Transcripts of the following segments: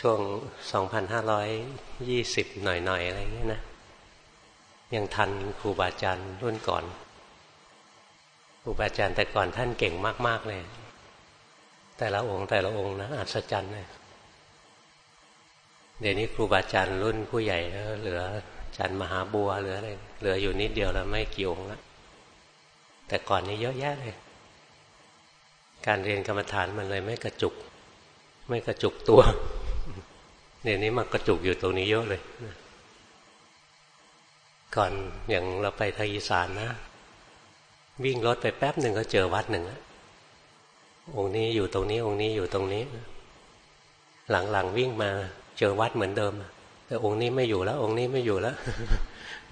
ช่วงสองพันห้าร้อยยี่สิบหน่อยๆ อะไรเงี้ยนะ ยังทันครูบาอาจารย์รุ่นก่อน ครูบาอาจารย์แต่ก่อนท่านเก่งมาก ๆ เลย แต่ละองค์แต่ละองค์นะอัศจรรย์เลยเดี๋ยวนี้ครูบาอาจารย์รุ่นผู้ใหญ่เหลืออาจารย์มหาบัวเหลืออะไรเหลืออยู่นิดเดียวแล้วไม่กี่องค์ล้วแต่ก่อนนี้เยอะแยะเลย การเรียนกรรมฐานมันเลยไม่กระจุก ไม่กระจุกตัว เดี๋ยวนี้มากระจุกอยู่ตรงนี้เยอะเลยก่อนอย่างเราไปทางอีสานนะ วิ่งรถไปแป๊บหนึ่งก็เจอวัดหนึ่งองค์นี้อยู่ตรงนี้ องค์นี้อยู่ตรงนี้ หลังๆวิ่งมาเจอวัดเหมือนเดิม แต่องค์นี้ไม่อยู่แล้ว องค์นี้ไม่อยู่แล้ว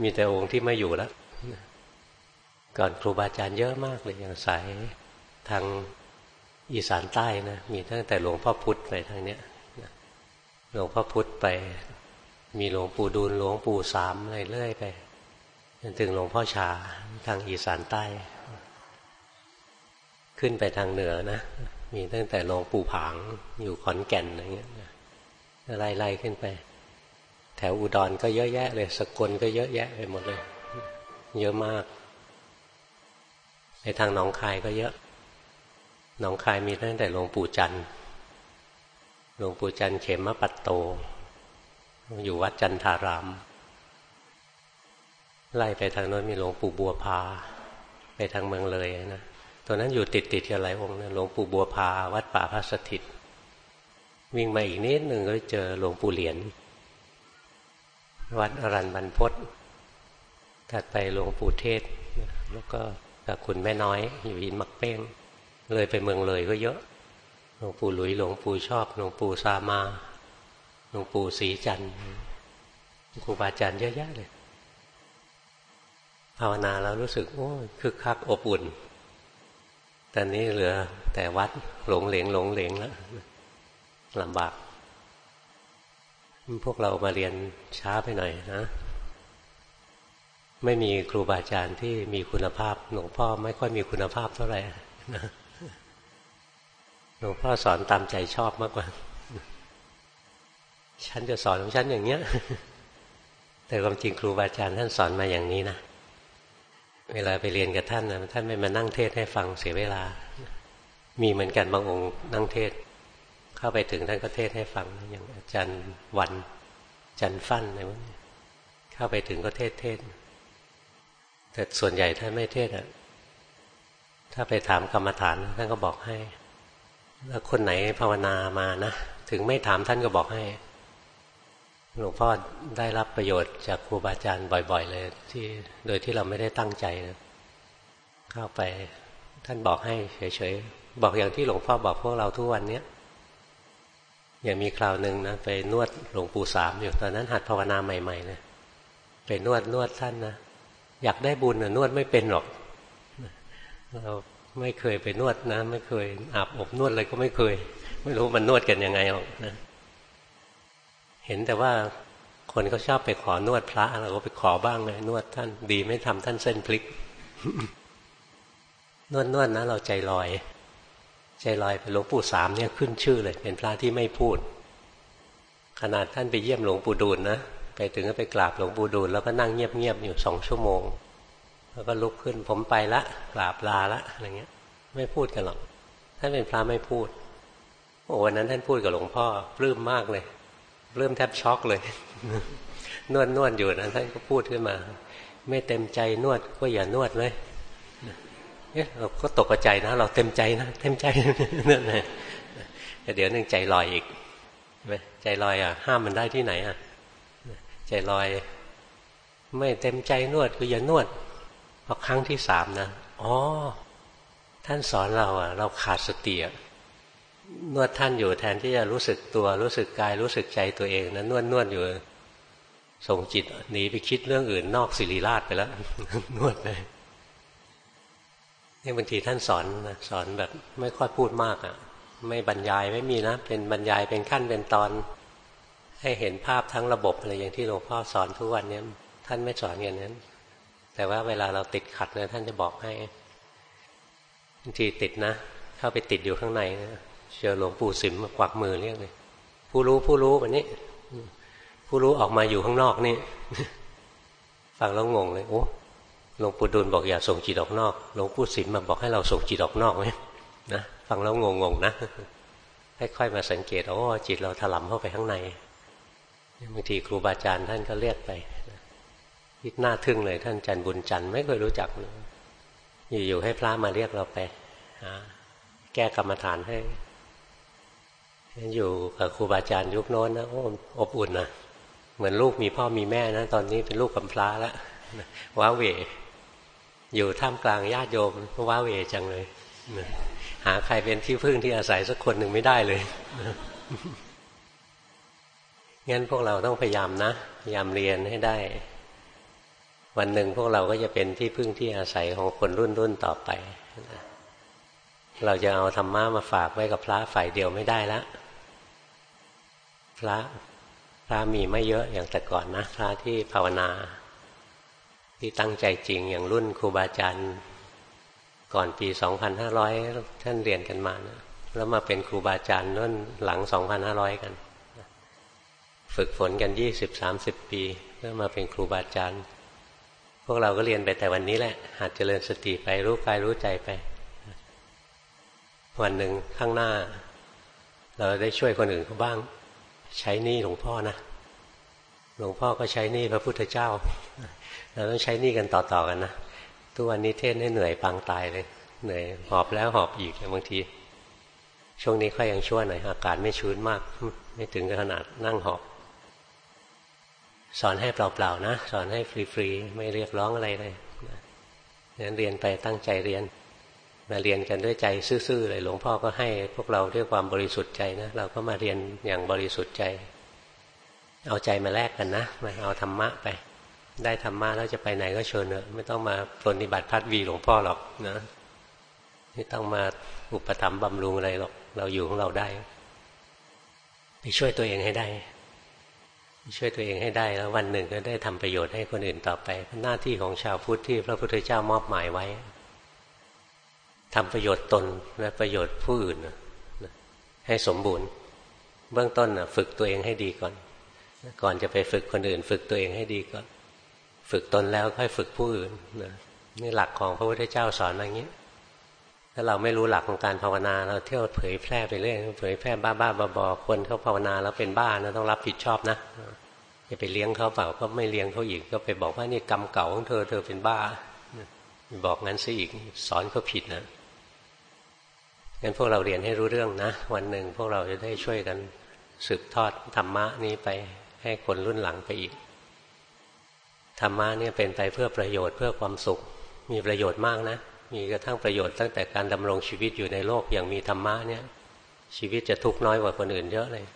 มีแต่องค์ที่ไม่อยู่แล้ว ก่อนครูบาอาจารย์เยอะมากเลยอย่างสายทางอีสานใต้นะมีตั้งแต่หลวงพ่อพุธไปทางเนี้ย หลวงพ่อพุธไป มีหลวงปู่ดูลหลวงปู่สามอะไรเรื่อยไปจนถึงหลวงพ่อชาทางอีสานใต้ ขึ้นไปทางเหนือนะ มีตั้งแต่หลวงปู่ผางอยู่ขอนแก่นอะไรเงี้ยไล่ไล่ขึ้นไป แถวอุดรก็เยอะแยะเลย สกลก็เยอะแยะไปหมดเลย เยอะมาก ในทางหนองคายก็เยอะ หนองคายมีตั้งแต่หลวงปู่จันทร์ หลวงปู่จันเขมปัตโต อยู่วัดจันทาราม ไล่ไปทางโน้นมีหลวงปู่บัวพา ไปทางเมืองเลยนะตัวนั้นอยู่ติดติดกันหลายองค์นะหลวงปู่บัวพา วัดป่าพระสถิต วิ่งมาอีกนิดหนึ่งก็เจอหลวงปู่เหรียญวัดอรันบันพศถัดไปหลวงปู่เทศ แล้วก็กับคุณแม่น้อยอยู่อินมักเป้ง เลยไปเมืองเลยก็เยอะ ลวงปู่หลุยหลวงปู่ชอบหลวงปู่ซามาหลวงปู่ศรีจันทร์ครูบาอาจารย์เยอะแยะเลยภาวนาแล้วรู้สึกโอ้คึกคักอบอุ่นตอนนี้เหลือแต่วัดหลงเหลงหลงเหลงแล้วลำบากพวกเรามาเรียนช้าไปหน่อยนะ ไม่มีครูบาอาจารย์ที่มีคุณภาพหลวงพ่อไม่ค่อยมีคุณภาพเท่าไหร่นะ หลวงพ่อสอนตามใจชอบมากกว่า ฉันจะสอนของฉันอย่างเนี้ย แต่ความจริงครูบาอาจารย์ท่านสอนมาอย่างนี้นะ เวลาไปเรียนกับท่านนะท่านไม่มานั่งเทศให้ฟังเสียเวลา มีเหมือนกันบางองค์นั่งเทศ เข้าไปถึงท่านก็เทศให้ฟัง อย่างอาจารย์วันอาจารย์ฟั่นอะไรพวกนี้เข้าไปถึงก็เทศเทศ แต่ส่วนใหญ่ท่านไม่เทศอะ ถ้าไปถามกรรมฐานท่านก็บอกให้ แล้วคนไหนภาวนามานะ ถึงไม่ถามท่านก็บอกให้ หลวงพ่อได้รับประโยชน์จากครูบาอาจารย์บ่อยๆ เลย ที่โดยที่เราไม่ได้ตั้งใจนะเข้าไปท่านบอกให้เฉยๆ บอกอย่างที่หลวงพ่อบอกพวกเราทุกวันเนี้ยอย่างมีคราวหนึ่งนะไปนวดหลวงปู่สามอยู่ตอนนั้นหัดภาวนาใหม่ๆเลยไปนวดนวดท่านนะอยากได้บุญนะนวดไม่เป็นหรอกเรา ไม่เคยไปนวดนะ ไม่เคยอาบอบนวดอะไรก็ไม่เคย ไม่รู้มันนวดกันยังไงหรอกนะเห็นแต่ว่าคนก็ชอบไปขอนวดพระเราก็ไปขอบ้างเลยนวดท่านดีไม่ทำท่านเส้นพลิก นวดนวดนะ เราใจลอย ใจลอยไปหลวงปู่สามเนี่ยขึ้นชื่อเลย เป็นพระที่ไม่พูด ขนาดท่านไปเยี่ยมหลวงปู่ดูลนะไปถึงก็ไปกราบหลวงปู่ดูลแล้วก็นั่งเงียบๆอยู่สองชั่วโมง แล้วก็ลุกขึ้นผมไปละกราบลาละอะไรเงี้ย ไม่พูดกันหรอกท่านเป็นพระไม่พูดโอ้วันนั้นท่านพูดกับหลวงพ่อปลื้มมากเลยปลื้มแทบช็อกเลย นวดนวดอยู่นะท่านก็พูดขึ้นมา ไม่เต็มใจนวดก็อย่านวดเลยเนี่ยเราก็ตกใจนะ เราเต็มใจนะเต็มใจนั่นแหละแต่เดี๋ยวนึงใจลอยอีกใจลอยอะ ห้ามมันได้ที่ไหนอะใจลอย ไม่เต็มใจนวดก็อย่านวด พอครั้งที่สามนะอ๋อท่านสอนเราอะเราขาดสตินวดท่านอยู่แทนที่จะรู้สึกตัวรู้สึกกายรู้สึกใจตัวเองนะนวดนวดอยู่ส่งจิตหนีไปคิดเรื่องอื่นนอกสิริราชไปแล้วนวดไปนี่บางทีท่านสอนนะสอนแบบไม่ค่อยพูดมากอะ่ะ ไม่บรรยายไม่มีนะ เป็นบรรยายเป็นขั้นเป็นตอน ให้เห็นภาพทั้งระบบอะไรอย่างที่หลวงพ่อสอนทุกวันนี้ท่านไม่สอนอย่างนั้น แต่ว่าเวลาเราติดขัดเนี่ยท่านจะบอกให้บางทีติดนะ เข้าไปติดอยู่ข้างในนะเจอหลวงปู่สิมกวักมือเรียกเลย ผู้รู้ผู้รู้วันนี้ ผู้รู้ออกมาอยู่ข้างนอกนี่ฟังแล้วงงเลยโอ้หลวงปู่ดูลบอกอย่าส่งจิตออกนอกหลวงปู่สิมมาบอกให้เราส่งจิตออกนอกไหมนะฟังแล้วงงๆนะค่อยๆมาสังเกตโอ้จิตเราถลำเข้าไปข้างในบางทีครูบาอาจารย์ท่านก็เรียกไป ยิดหน้าทึ่งเลยท่านจันบุญจันไม่เคยรู้จักอยู่ๆให้พระมาเรียกเราไปแก้กรรมฐานให้อยู่กับครูบาอาจารย์ยุคโน้นนะโอ้อบอุ่นนะเหมือนลูกมีพ่อมีแม่นะตอนนี้เป็นลูกกำพร้าแล้วว้าเวอยู่ท่ามกลางญาติโยมว้าเวจังเลยหาใครเป็นที่พึ่งที่อาศัยสักคนหนึ่งไม่ได้เลยงั้นพวกเราต้องพยายามนะพยายามเรียนให้ได้ วันหนึ่งพวกเราก็จะเป็นที่พึ่งที่อาศัยของคนรุ่นรุ่นต่อไป เราจะเอาธรรมะมาฝากไว้กับพระฝ่ายเดียวไม่ได้แล้วพระพระมีไม่เยอะอย่างแต่ก่อนนะ พระที่ภาวนา ที่ตั้งใจจริงอย่างรุ่นครูบาอาจารย์ก่อนปี 2500 ท่านเรียนกันมานะแล้วมาเป็นครูบาอาจารย์นั่นหลัง 2500 กัน ฝึกฝนกัน 20-30 ปีเพื่อมาเป็นครูบาอาจารย์ พวกเราก็เรียนไปแต่วันนี้แหละ หัดเจริญสติไปรู้กายรู้ใจไป วันหนึ่งข้างหน้า เราได้ช่วยคนอื่นเขาบ้าง ใช้หนี้หลวงพ่อนะหลวงพ่อก็ใช้หนี้พระพุทธเจ้า เราต้องใช้หนี้กันต่อๆกันนะทุกวันนี้เทศให้เหนื่อยปางตายเลยเหนื่อยหอบแล้วหอบอีกบางที ช่วงนี้ค่อยยังชั่วหน่อยอากาศไม่ชื้นมาก ไม่ถึงขนาดนั่งหอบ สอนให้เปล่าๆนะ สอนให้ฟรีๆ ไม่เรียกร้องอะไรเลยนั้นเรียนไปตั้งใจเรียน มาเรียนกันด้วยใจซื่อๆเลยหลวงพ่อก็ให้พวกเราด้วยความบริสุทธิ์ใจนะ เราก็มาเรียนอย่างบริสุทธิ์ใจ เอาใจมาแลกกันนะมาเอาธรรมะไป ได้ธรรมะแล้วจะไปไหนก็เชิญเนอะไม่ต้องมาปรนิบัติพัดวีหลวงพ่อหรอกนะไม่ต้องมาอุปถัมภ์บำรุงอะไรหรอก เราอยู่ของเราได้ ไปช่วยตัวเองให้ได้ ช่วยตัวเองให้ได้แล้ววันหนึ่งก็ได้ทำประโยชน์ให้คนอื่นต่อไปหน้าที่ของชาวพุทธที่พระพุทธเจ้ามอบหมายไว้ทำประโยชน์ตนและประโยชน์ผู้อื่นให้สมบูรณ์ เบื้องต้นฝึกตัวเองให้ดีก่อน ก่อนจะไปฝึกคนอื่น ฝึกตัวเองให้ดีก่อน ฝึกตนแล้วค่อยฝึกผู้อื่นนี่หลักของพระพุทธเจ้าสอนอย่างนี้ ถ้าเราไม่รู้หลักของการภาวนา เราเที่ยวเผยแพร่ไปเรื่อยเผยแพร่บ้าบ้าบอๆคนเขาภาวนาแล้วเป็นบ้านะต้องรับผิดชอบนะจะไปเลี้ยงเขาเปล่าก็ไม่เลี้ยงเขาอีกก็ไปบอกว่านี่กรรมเก่าของเธอเธอเป็นบ้าบอกงั้นซะอีกสอนเขาผิดนะงั้นพวกเราเรียนให้รู้เรื่องนะ วันหนึ่งพวกเราจะได้ช่วยกันสืบทอดธรรมะนี้ไปให้คนรุ่นหลังไปอีกธรรมะเนี่ยเป็นไปเพื่อประโยชน์เพื่อความสุข มีประโยชน์มากนะ มีกระทั่งประโยชน์ตั้งแต่การดำรงชีวิตอยู่ในโลกอย่างมีธรรมะเนี่ย ชีวิตจะทุกข์น้อยกว่าคนอื่นเยอะเลย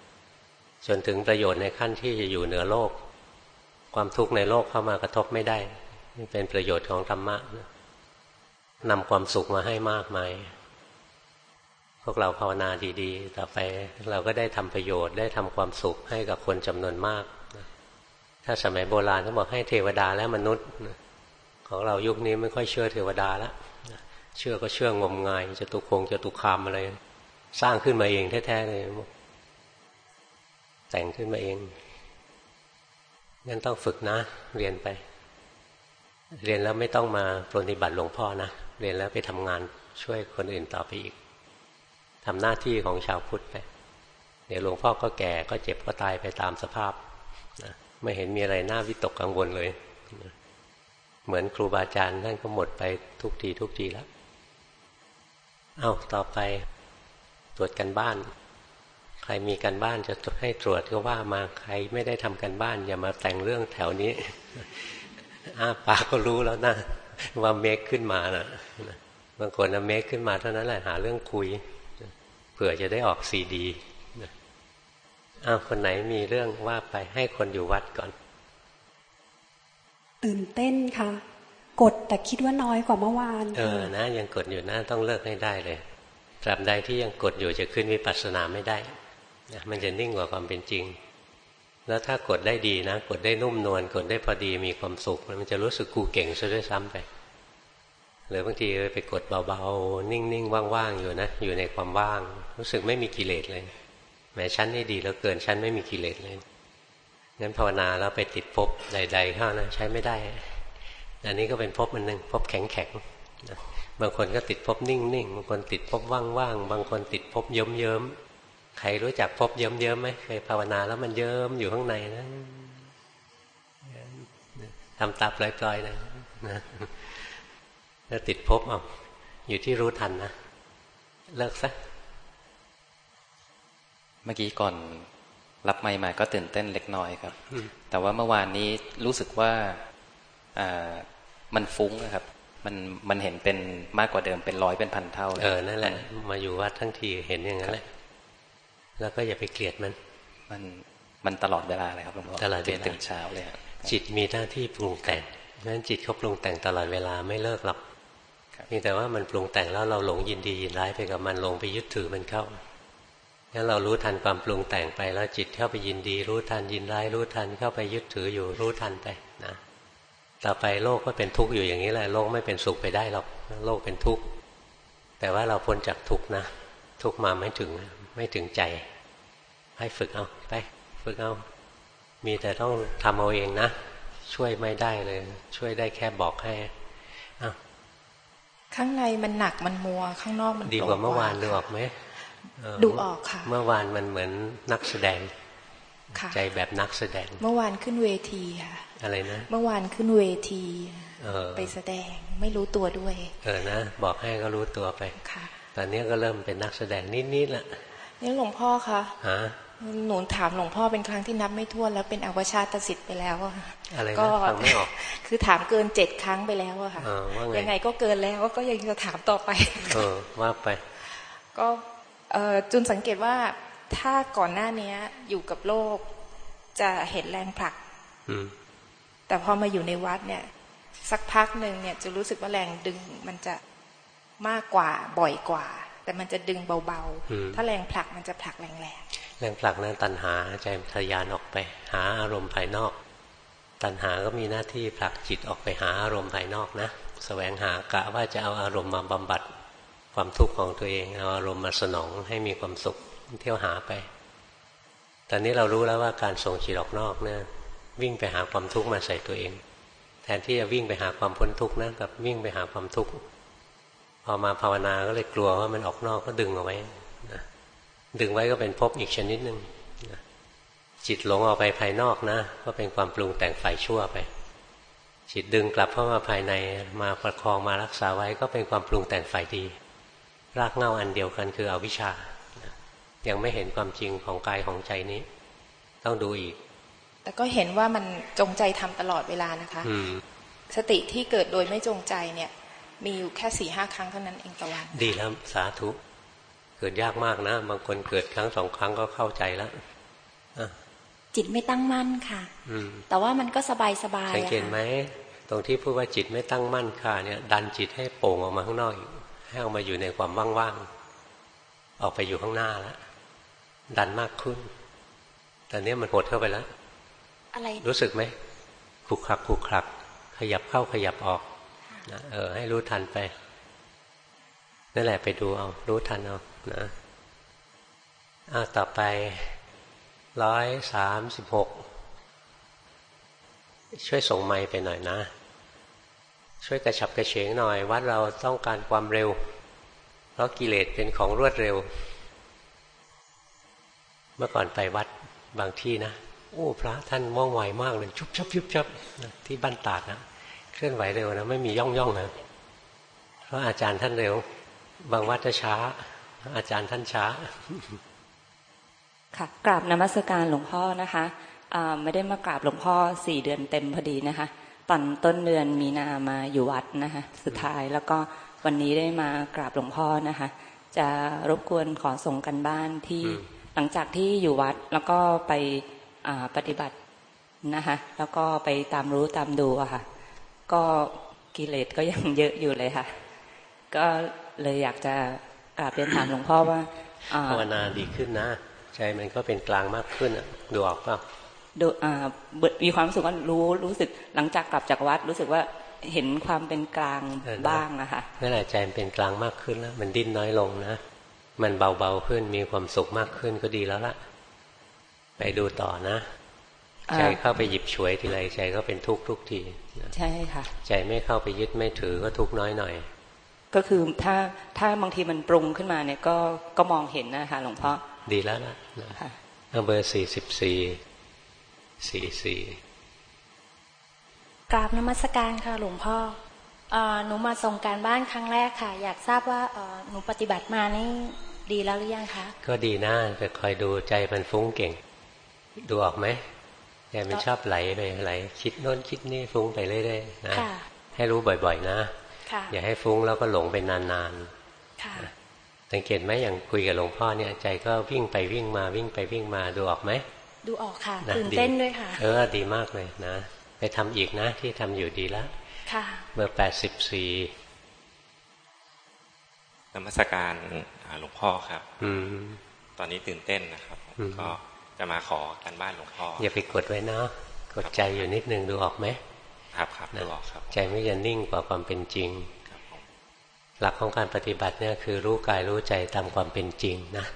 จนถึงประโยชน์ในขั้นที่จะอยู่เหนือโลก ความทุกข์ในโลกเข้ามากระทบไม่ได้นี่เป็นประโยชน์ของธรรมะนำความสุขมาให้มากมายพวกเราภาวนาดีๆ ต่อไปเราก็ได้ทำประโยชน์ได้ทำความสุขให้กับคนจำนวนมาก ถ้าสมัยโบราณเขาบอกให้เทวดาและมนุษย์ ของเรายุคนี้ไม่ค่อยเชื่อเทวดาแล้ว เชื่อก็เชื่องมงายจะตุคงจะตุคามอะไร สร้างขึ้นมาเองแท้ๆเลยแต่งขึ้นมาเองงั้นต้องฝึกนะ เรียนไป เรียนแล้วไม่ต้องมาปรนิบัติหลวงพ่อนะ เรียนแล้วไปทำงานช่วยคนอื่นต่อไปอีกทำหน้าที่ของชาวพุทธไปเดี๋ยวหลวงพ่อก็แก่ก็เจ็บก็ตายไปตามสภาพนะไม่เห็นมีอะไรน่าวิตกกังวลเลยนะเหมือนครูบาอาจารย์ท่านก็หมดไปทุกทีทุกทีแล้ว เอาต่อไปตรวจกันบ้าน ใครมีกันบ้านจะให้ตรวจก็ว่ามาใครไม่ได้ทำกันบ้าน อย่ามาแต่งเรื่องแถวนี้อ้าปากก็รู้แล้วนะว่าเมคขึ้นมานะบางคนนะเมคขึ้นมาเท่านั้นแหละหาเรื่องคุยเผื่อจะได้ออกซีดีอ้าวคนไหนมีเรื่องว่าไปให้คนอยู่วัดก่อน ตื่นเต้นค่ะ กดแต่คิดว่าน้อยกว่าเมื่อวาน เออนะ ยังกดอยู่นะต้องเลิกให้ได้เลยตราบใดที่ยังกดอยู่จะขึ้นวิปัสสนาไม่ได้นะมันจะนิ่งกว่าความเป็นจริง แล้วถ้ากดได้ดีนะ กดได้นุ่มนวลกดได้พอดีมีความสุข มันจะรู้สึกกูเก่งซะด้วยซ้ำไปหรือบางทีไปกดเบาๆ นิ่งๆ ว่างๆ อยู่นะ อยู่ในความว่าง รู้สึกไม่มีกิเลสเลยแม้ชั้นนี่ดีแล้วเกินชั้นไม่มีกิเลสเลยงั้นภาวนาแล้วไปติดภพใดๆเข้านะใช้ไม่ได้ อันนี้ก็เป็นภพมันหนึ่งภพแข็งๆบางคนก็ติดภพนิ่งๆบางคนติดภพว่างๆบางคนติดภพเยิ้มๆใครรู้จักภพเยิ้มๆไหมเคยภาวนาแล้วมันเยิ้มอยู่ข้างในนะทำตาปล่อยๆนะแล้วติดภพเอาอยู่ที่รู้ทันนะเลิกซะเมื่อกี้ก่อนรับไม่มาก็ตื่นเต้นเล็กน้อยครับ แต่ว่าเมื่อวานนี้รู้สึกว่าอ่า มันฟุ้งนะครับ มันมันเห็นเป็นมากกว่าเดิมเป็นร้อยเป็นพันเท่าเลยเออนั่นแหละ มาอยู่วัดทั้งทีเห็นอย่างนั้นแหละแล้วก็อย่าไปเกลียดมัน มันมันตลอดเวลาเลยครับหลวงพ่อตลอดเวลาตื่นเช้าเลยจิตมีหน้าที่ปรุงแต่งเพราะฉะนั้นจิตเขาปรุงแต่งตลอดเวลาไม่เลิกหรอกเพียงแต่ว่ามันปรุงแต่งแล้วเราหลงยินดียินร้ายไปกับมันหลงไปยึดถือมันเข้างั้นเรารู้ทันความปรุงแต่งไปแล้วจิตเข้าไปยินดี รู้ทันยินร้ายรู้ทันเข้าไปยึดถืออยู่รู้ทันไปนะ ต่อไปโลกก็เป็นทุกข์อยู่อย่างนี้แหละโลกไม่เป็นสุขไปได้หรอกโลกเป็นทุกข์แต่ว่าเราพ้นจากทุกข์นะ ทุกข์มาไม่ถึงไม่ถึงใจ ให้ฝึกเอาไป ฝึกเอา มีแต่ต้องทำเอาเองนะ ช่วยไม่ได้เลย ช่วยได้แค่บอกให้อะข้างในมันหนักมันมัว ข้างนอกมันดีกว่าเมื่อวานดูออกไหมดูออกค่ะ เมื่อวานมันเหมือนนักแสดง ใจแบบนักแสดง เมื่อวานขึ้นเวทีค่ะ อะไรนะ เมื่อวานขึ้นเวทีไปแสดงไม่รู้ตัวด้วย เออนะ บอกให้ก็รู้ตัวไปค่ะตอนนี้ก็เริ่มเป็นนักแสดงนิดๆละนี่หลวงพ่อคะฮะหนูถามหลวงพ่อเป็นครั้งที่นับไม่ถ้วนแล้วเป็นอวชาตสิทธิ์ไปแล้วอะอะไรก็ฟังไม่ออกคือถามเกินเจ็ดครั้งไปแล้วอะค่ะยังไงก็เกินแล้วก็ยังจะถามต่อไป เออว่าไป ก็จุนสังเกตว่า ถ้าก่อนหน้านี้อยู่กับโลก จะเห็นแรงผลักแต่พอมาอยู่ในวัดเนี่ย สักพักหนึ่งเนี่ย จะรู้สึกว่าแรงดึงมันจะมากกว่าบ่อยกว่า แต่มันจะดึงเบาๆ ถ้าแรงผลักมันจะผลักแรงๆแรงผลักนั้นตันหาใจทะยานออกไป หาอารมณ์ภายนอก ตันหาก็มีหน้าที่ผลักจิตออกไปหาอารมณ์ภายนอกนะสแสวงหากะว่าจะเอาอารมณ์มาบำบัดความทุกข์ของตัวเองเอาอารมณ์มาสนองให้มีความสุข เที่ยวหาไป ตอนนี้เรารู้แล้วว่าการส่งจิตออกนอกเนี่ยวิ่งไปหาความทุกข์มาใส่ตัวเอง แทนที่จะวิ่งไปหาความพ้นทุกข์นะกับวิ่งไปหาความทุกข์พอมาภาวนาก็เลยกลัวว่ามันออกนอกก็ดึงเอาไว้นะดึงไว้ก็เป็นภพอีกชนิดหนึ่งนะจิตหลงออกไปภายนอกนะ ก็เป็นความปรุงแต่งฝ่ายชั่วไป จิตดึงกลับเข้ามาภายในมาประคองมารักษาไว้ก็เป็นความปรุงแต่งฝ่ายดี รากเง่าอันเดียวกันคืออวิชชา ยังไม่เห็นความจริงของกายของใจนี้ ต้องดูอีก แต่ก็เห็นว่ามันจงใจทำตลอดเวลานะคะสติที่เกิดโดยไม่จงใจเนี่ย มีอยู่แค่สี่ห้าครั้งเท่านั้นเองต่อวันดีแล้วสาธุ เกิดยากมากนะบางคนเกิดครั้งสองครั้งก็เข้าใจแล้วจิตไม่ตั้งมั่นค่ะแต่ว่ามันก็สบายสบายสังเกตไหมตรงที่พูดว่าจิตไม่ตั้งมั่นค่ะเนี่ยดันจิตให้โป่งออกมาข้างนอกอีกให้ออกมาอยู่ในความว่างๆออกไปอยู่ข้างหน้าแล้ว ดันมากขึ้นตอนนี้มันหดเข้าไปแล้ว อะไร รู้สึกไหมขลุกคลักขลุกคลัก ขยับเข้าขยับออกนะเออ ให้รู้ทันไป นั่นแหละไปดูเอา รู้ทันเอา นะอ้าต่อไปร้อยสามสิบหกช่วยส่งไม้ไปหน่อยนะ ช่วยกระฉับกระเฉงหน่อยวัดเราต้องการความเร็ว เพราะกิเลสเป็นของรวดเร็ว เมื่อก่อนไปวัดบางที่นะโอ้พระท่านว่องไวมากเลยชุบชับชุบชับที่บ้านตาดนะเคลื่อนไหวเร็วนะไม่มีย่องย่องนะเพราะอาจารย์ท่านเร็ว บางวัดจะช้า อาจารย์ท่านช้า ค่ะกราบนมัสการหลวงพ่อนะคะไม่ได้มากราบหลวงพ่อสี่เดือนเต็มพอดีนะคะตอนต้นเดือนมีนามาอยู่วัดนะคะสุดท้ายแล้วก็วันนี้ได้มากราบหลวงพ่อนะคะ จะรบกวนขอส่งกันบ้านที่ หลังจากที่อยู่วัดแล้วก็ไปปฏิบัตินะคะแล้วก็ไปตามรู้ตามดูอะค่ะ ก็กิเลสก็ยังเยอะอยู่เลยค่ะ ก็เลยอยากจะกราบเรียนถามหลวงพ่อว่าภาวนาดีขึ้นนะใจมันก็เป็นกลางมากขึ้นอะดูออกเปล่ามีความรู้สึกว่ารู้รู้สึกหลังจากกลับจากวัด รู้สึกว่าเห็นความเป็นกลางบ้างนะคะนั่นแหละใจมันเป็นกลางมากขึ้นแล้ว มันดิ้นน้อยลงนะ มันเบาๆขึ้นมีความสุขมากขึ้นก็ดีแล้วล่ะไปดูต่อนะใจเข้าไปหยิบฉวยทีไรใจก็เป็นทุกข์ทุกทีใช่ค่ะ ใจไม่เข้าไปยึดไม่ถือก็ทุกข์น้อยหน่อย ก็คือถ้าถ้าบางทีมันปรุงขึ้นมาเนี่ยก็ก็มองเห็นนะคะหลวงพ่อดีแล้วนะเบอร์สี่สิบสี่สี่สี่กราบนมัสการค่ะหลวงพ่อ หนูมาส่งการบ้านครั้งแรกค่ะ อยากทราบว่าหนูปฏิบัติมานี่ดีแล้วหรือยังคะ ก็ดีนะแต่คอยดูใจมันฟุ้งเก่ง ดูออกไหมใจมันชอบไหลไปไหลคิดโน้นคิดนี่ฟุ้งไปเรื่อยๆนะให้รู้บ่อยๆนะอย่าให้ฟุ้งแล้วก็หลงไปนานๆสังเกตไหมอย่างคุยกับหลวงพ่อเนี่ย ใจก็วิ่งไปวิ่งมาวิ่งไปวิ่งมาดูออกไหมดูออกค่ะตื่นเต้นด้วยค่ะ เออดีมากเลยนะ ไปทำอีกนะที่ทำอยู่ดีแล้วค่ะ เบอร์แปดสิบสี่นมัสการหลวงพ่อครับ อืมตอนนี้ตื่นเต้นนะครับก็จะมาขอกันบ้านหลวงพ่อ อย่าไปกดไว้นะกดใจอยู่นิดนึงดูออกไหมครับครับดูออกครับ ใจไม่จะนิ่งกว่าความเป็นจริงหลักของการปฏิบัติเนี่ยคือรู้กายรู้ใจตามความเป็นจริงนะ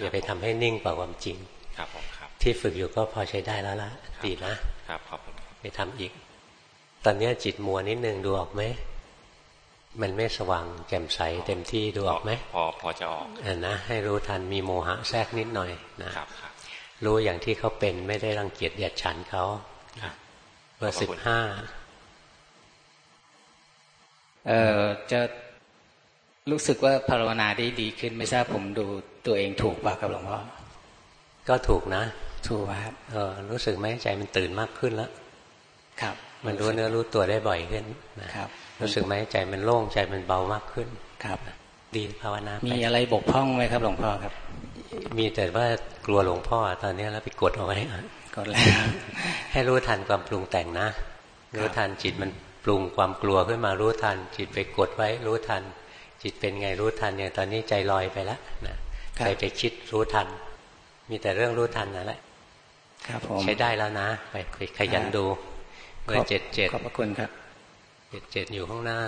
อย่าไปทำให้นิ่งกว่าความจริง ครับผมครับ ที่ฝึกอยู่ก็พอใช้ได้แล้วละดีนะครับขอบคุณไปทำอีก ตอนนี้จิตมัวนิดนึงดูออกไหมมันไม่สว่างแจ่มใสเต็มที่ดูออกไหมพอพอจะออกอ่านะให้รู้ทันมีโมหะแทรกนิดหน่อยนะครับรู้อย่างที่เขาเป็นไม่ได้รังเกียจเดียดฉันเขาเบอร์สิบห้าเอ่อจะรู้สึกว่าภาวนาได้ดีขึ้นไม่ทราบผมดูตัวเองถูกป่ะครับหลวงพ่อก็ถูกนะ ถูกครับเออรู้สึกไหมใจมันตื่นมากขึ้นแล้วครับ มันรู้เนื้อรู้ตัวได้บ่อยขึ้นนะครับ รู้สึกไหมใจมันโล่งใจมันเบามากขึ้นครับ ดีภาวนามีอะไรบกพร่องไหมครับ หลวงพ่อครับ มีแต่ว่ากลัวหลวงพ่อตอนนี้แล้วไปกดเอาไว้กดแล้วให้รู้ทันความปรุงแต่งนะรู้ทันจิตมันปรุงความกลัวขึ้นมารู้ทัน จิตไปกดไว้รู้ทัน จิตเป็นไงรู้ทันเนี่ยตอนนี้ใจลอยไปแล้วนะใจไปคิดรู้ทัน มีแต่เรื่องรู้ทันนั่นแหละครับผมใช้ได้แล้วนะ ไปไปขยันดู เบอร์เจ็ดเจ็ดขอบพระคุณครับเจ็ดเจ็ดอยู่ข้างหน้า